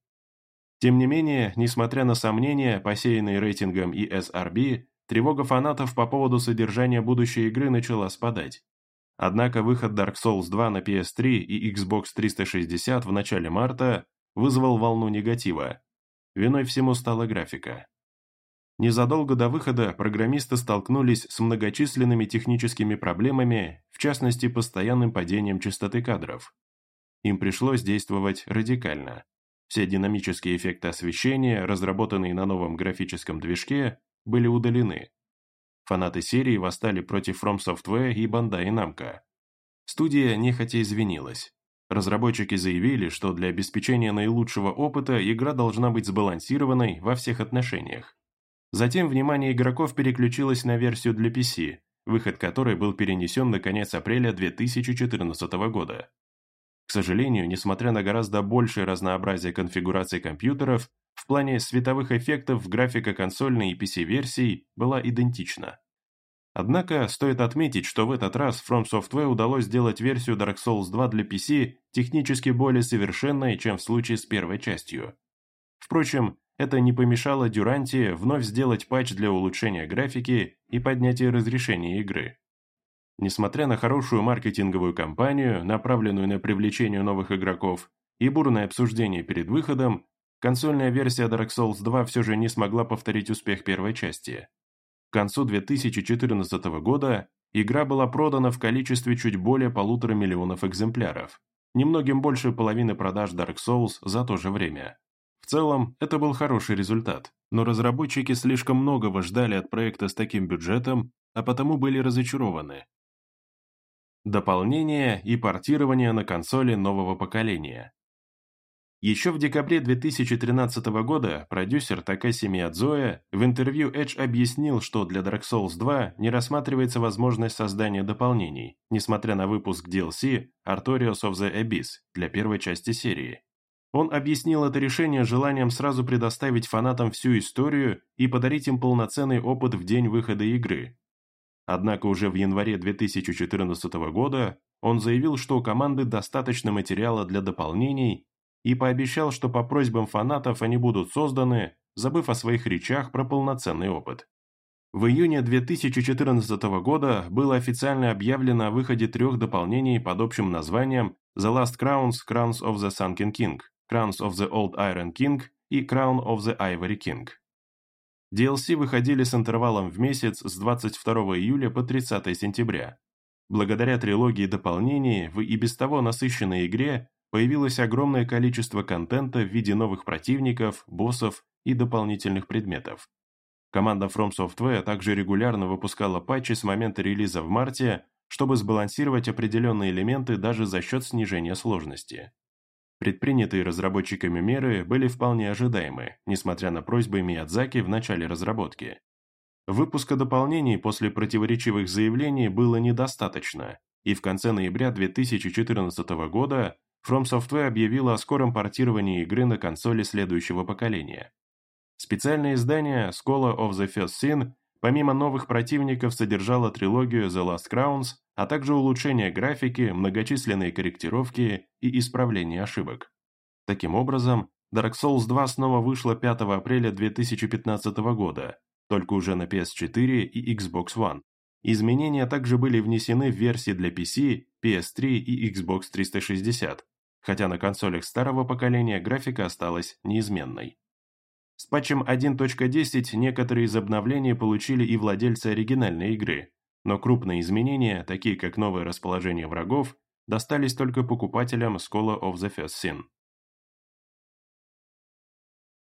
A: Тем не менее, несмотря на сомнения, посеянные рейтингом и SRB, тревога фанатов по поводу содержания будущей игры начала спадать. Однако выход Dark Souls 2 на PS3 и Xbox 360 в начале марта вызвал волну негатива. Виной всему стала графика. Незадолго до выхода программисты столкнулись с многочисленными техническими проблемами, в частности, постоянным падением частоты кадров. Им пришлось действовать радикально. Все динамические эффекты освещения, разработанные на новом графическом движке, были удалены. Фанаты серии восстали против From Software и Bandai Namco. Студия нехотя извинилась. Разработчики заявили, что для обеспечения наилучшего опыта игра должна быть сбалансированной во всех отношениях. Затем внимание игроков переключилось на версию для PC, выход которой был перенесен на конец апреля 2014 года. К сожалению, несмотря на гораздо большее разнообразие конфигураций компьютеров, в плане световых эффектов графика консольной и PC-версий была идентична. Однако, стоит отметить, что в этот раз From Software удалось сделать версию Dark Souls 2 для PC технически более совершенной, чем в случае с первой частью. Впрочем, это не помешало Дюранти вновь сделать патч для улучшения графики и поднятия разрешения игры. Несмотря на хорошую маркетинговую кампанию, направленную на привлечение новых игроков, и бурное обсуждение перед выходом, консольная версия Dark Souls 2 все же не смогла повторить успех первой части. К концу 2014 года игра была продана в количестве чуть более полутора миллионов экземпляров, немногим больше половины продаж Dark Souls за то же время. Целом, это был хороший результат, но разработчики слишком многого ждали от проекта с таким бюджетом, а потому были разочарованы, Дополнение и портирование на консоли нового поколения. Еще в декабре 2013 года продюсер Такаси Миядзоя в интервью Edge объяснил, что для Dark Souls 2 не рассматривается возможность создания дополнений, несмотря на выпуск DLC Artorias of the Abyss для первой части серии. Он объяснил это решение желанием сразу предоставить фанатам всю историю и подарить им полноценный опыт в день выхода игры, Однако уже в январе 2014 года он заявил, что у команды достаточно материала для дополнений и пообещал, что по просьбам фанатов они будут созданы, забыв о своих речах про полноценный опыт. В июне 2014 года было официально объявлено о выходе трех дополнений под общим названием The Last Crowns, Crowns of the Sunken King, Crowns of the Old Iron King и Crown of the Ivory King. DLC выходили с интервалом в месяц с 22 июля по 30 сентября. Благодаря трилогии дополнений в и без того насыщенной игре появилось огромное количество контента в виде новых противников, боссов и дополнительных предметов. Команда From Software также регулярно выпускала патчи с момента релиза в марте, чтобы сбалансировать определенные элементы даже за счет снижения сложности. Предпринятые разработчиками меры были вполне ожидаемы, несмотря на просьбы Миядзаки в начале разработки. Выпуска дополнений после противоречивых заявлений было недостаточно, и в конце ноября 2014 года From Software объявила о скором портировании игры на консоли следующего поколения. Специальное издание Scholar of the First Sin помимо новых противников содержало трилогию The Last Crowns, а также улучшение графики, многочисленные корректировки и исправление ошибок. Таким образом, Dark Souls 2 снова вышла 5 апреля 2015 года, только уже на PS4 и Xbox One. Изменения также были внесены в версии для PC, PS3 и Xbox 360, хотя на консолях старого поколения графика осталась неизменной. С патчем 1.10 некоторые из обновлений получили и владельцы оригинальной игры, но крупные изменения, такие как новое расположение врагов, достались только покупателям Scholar of the First Sin.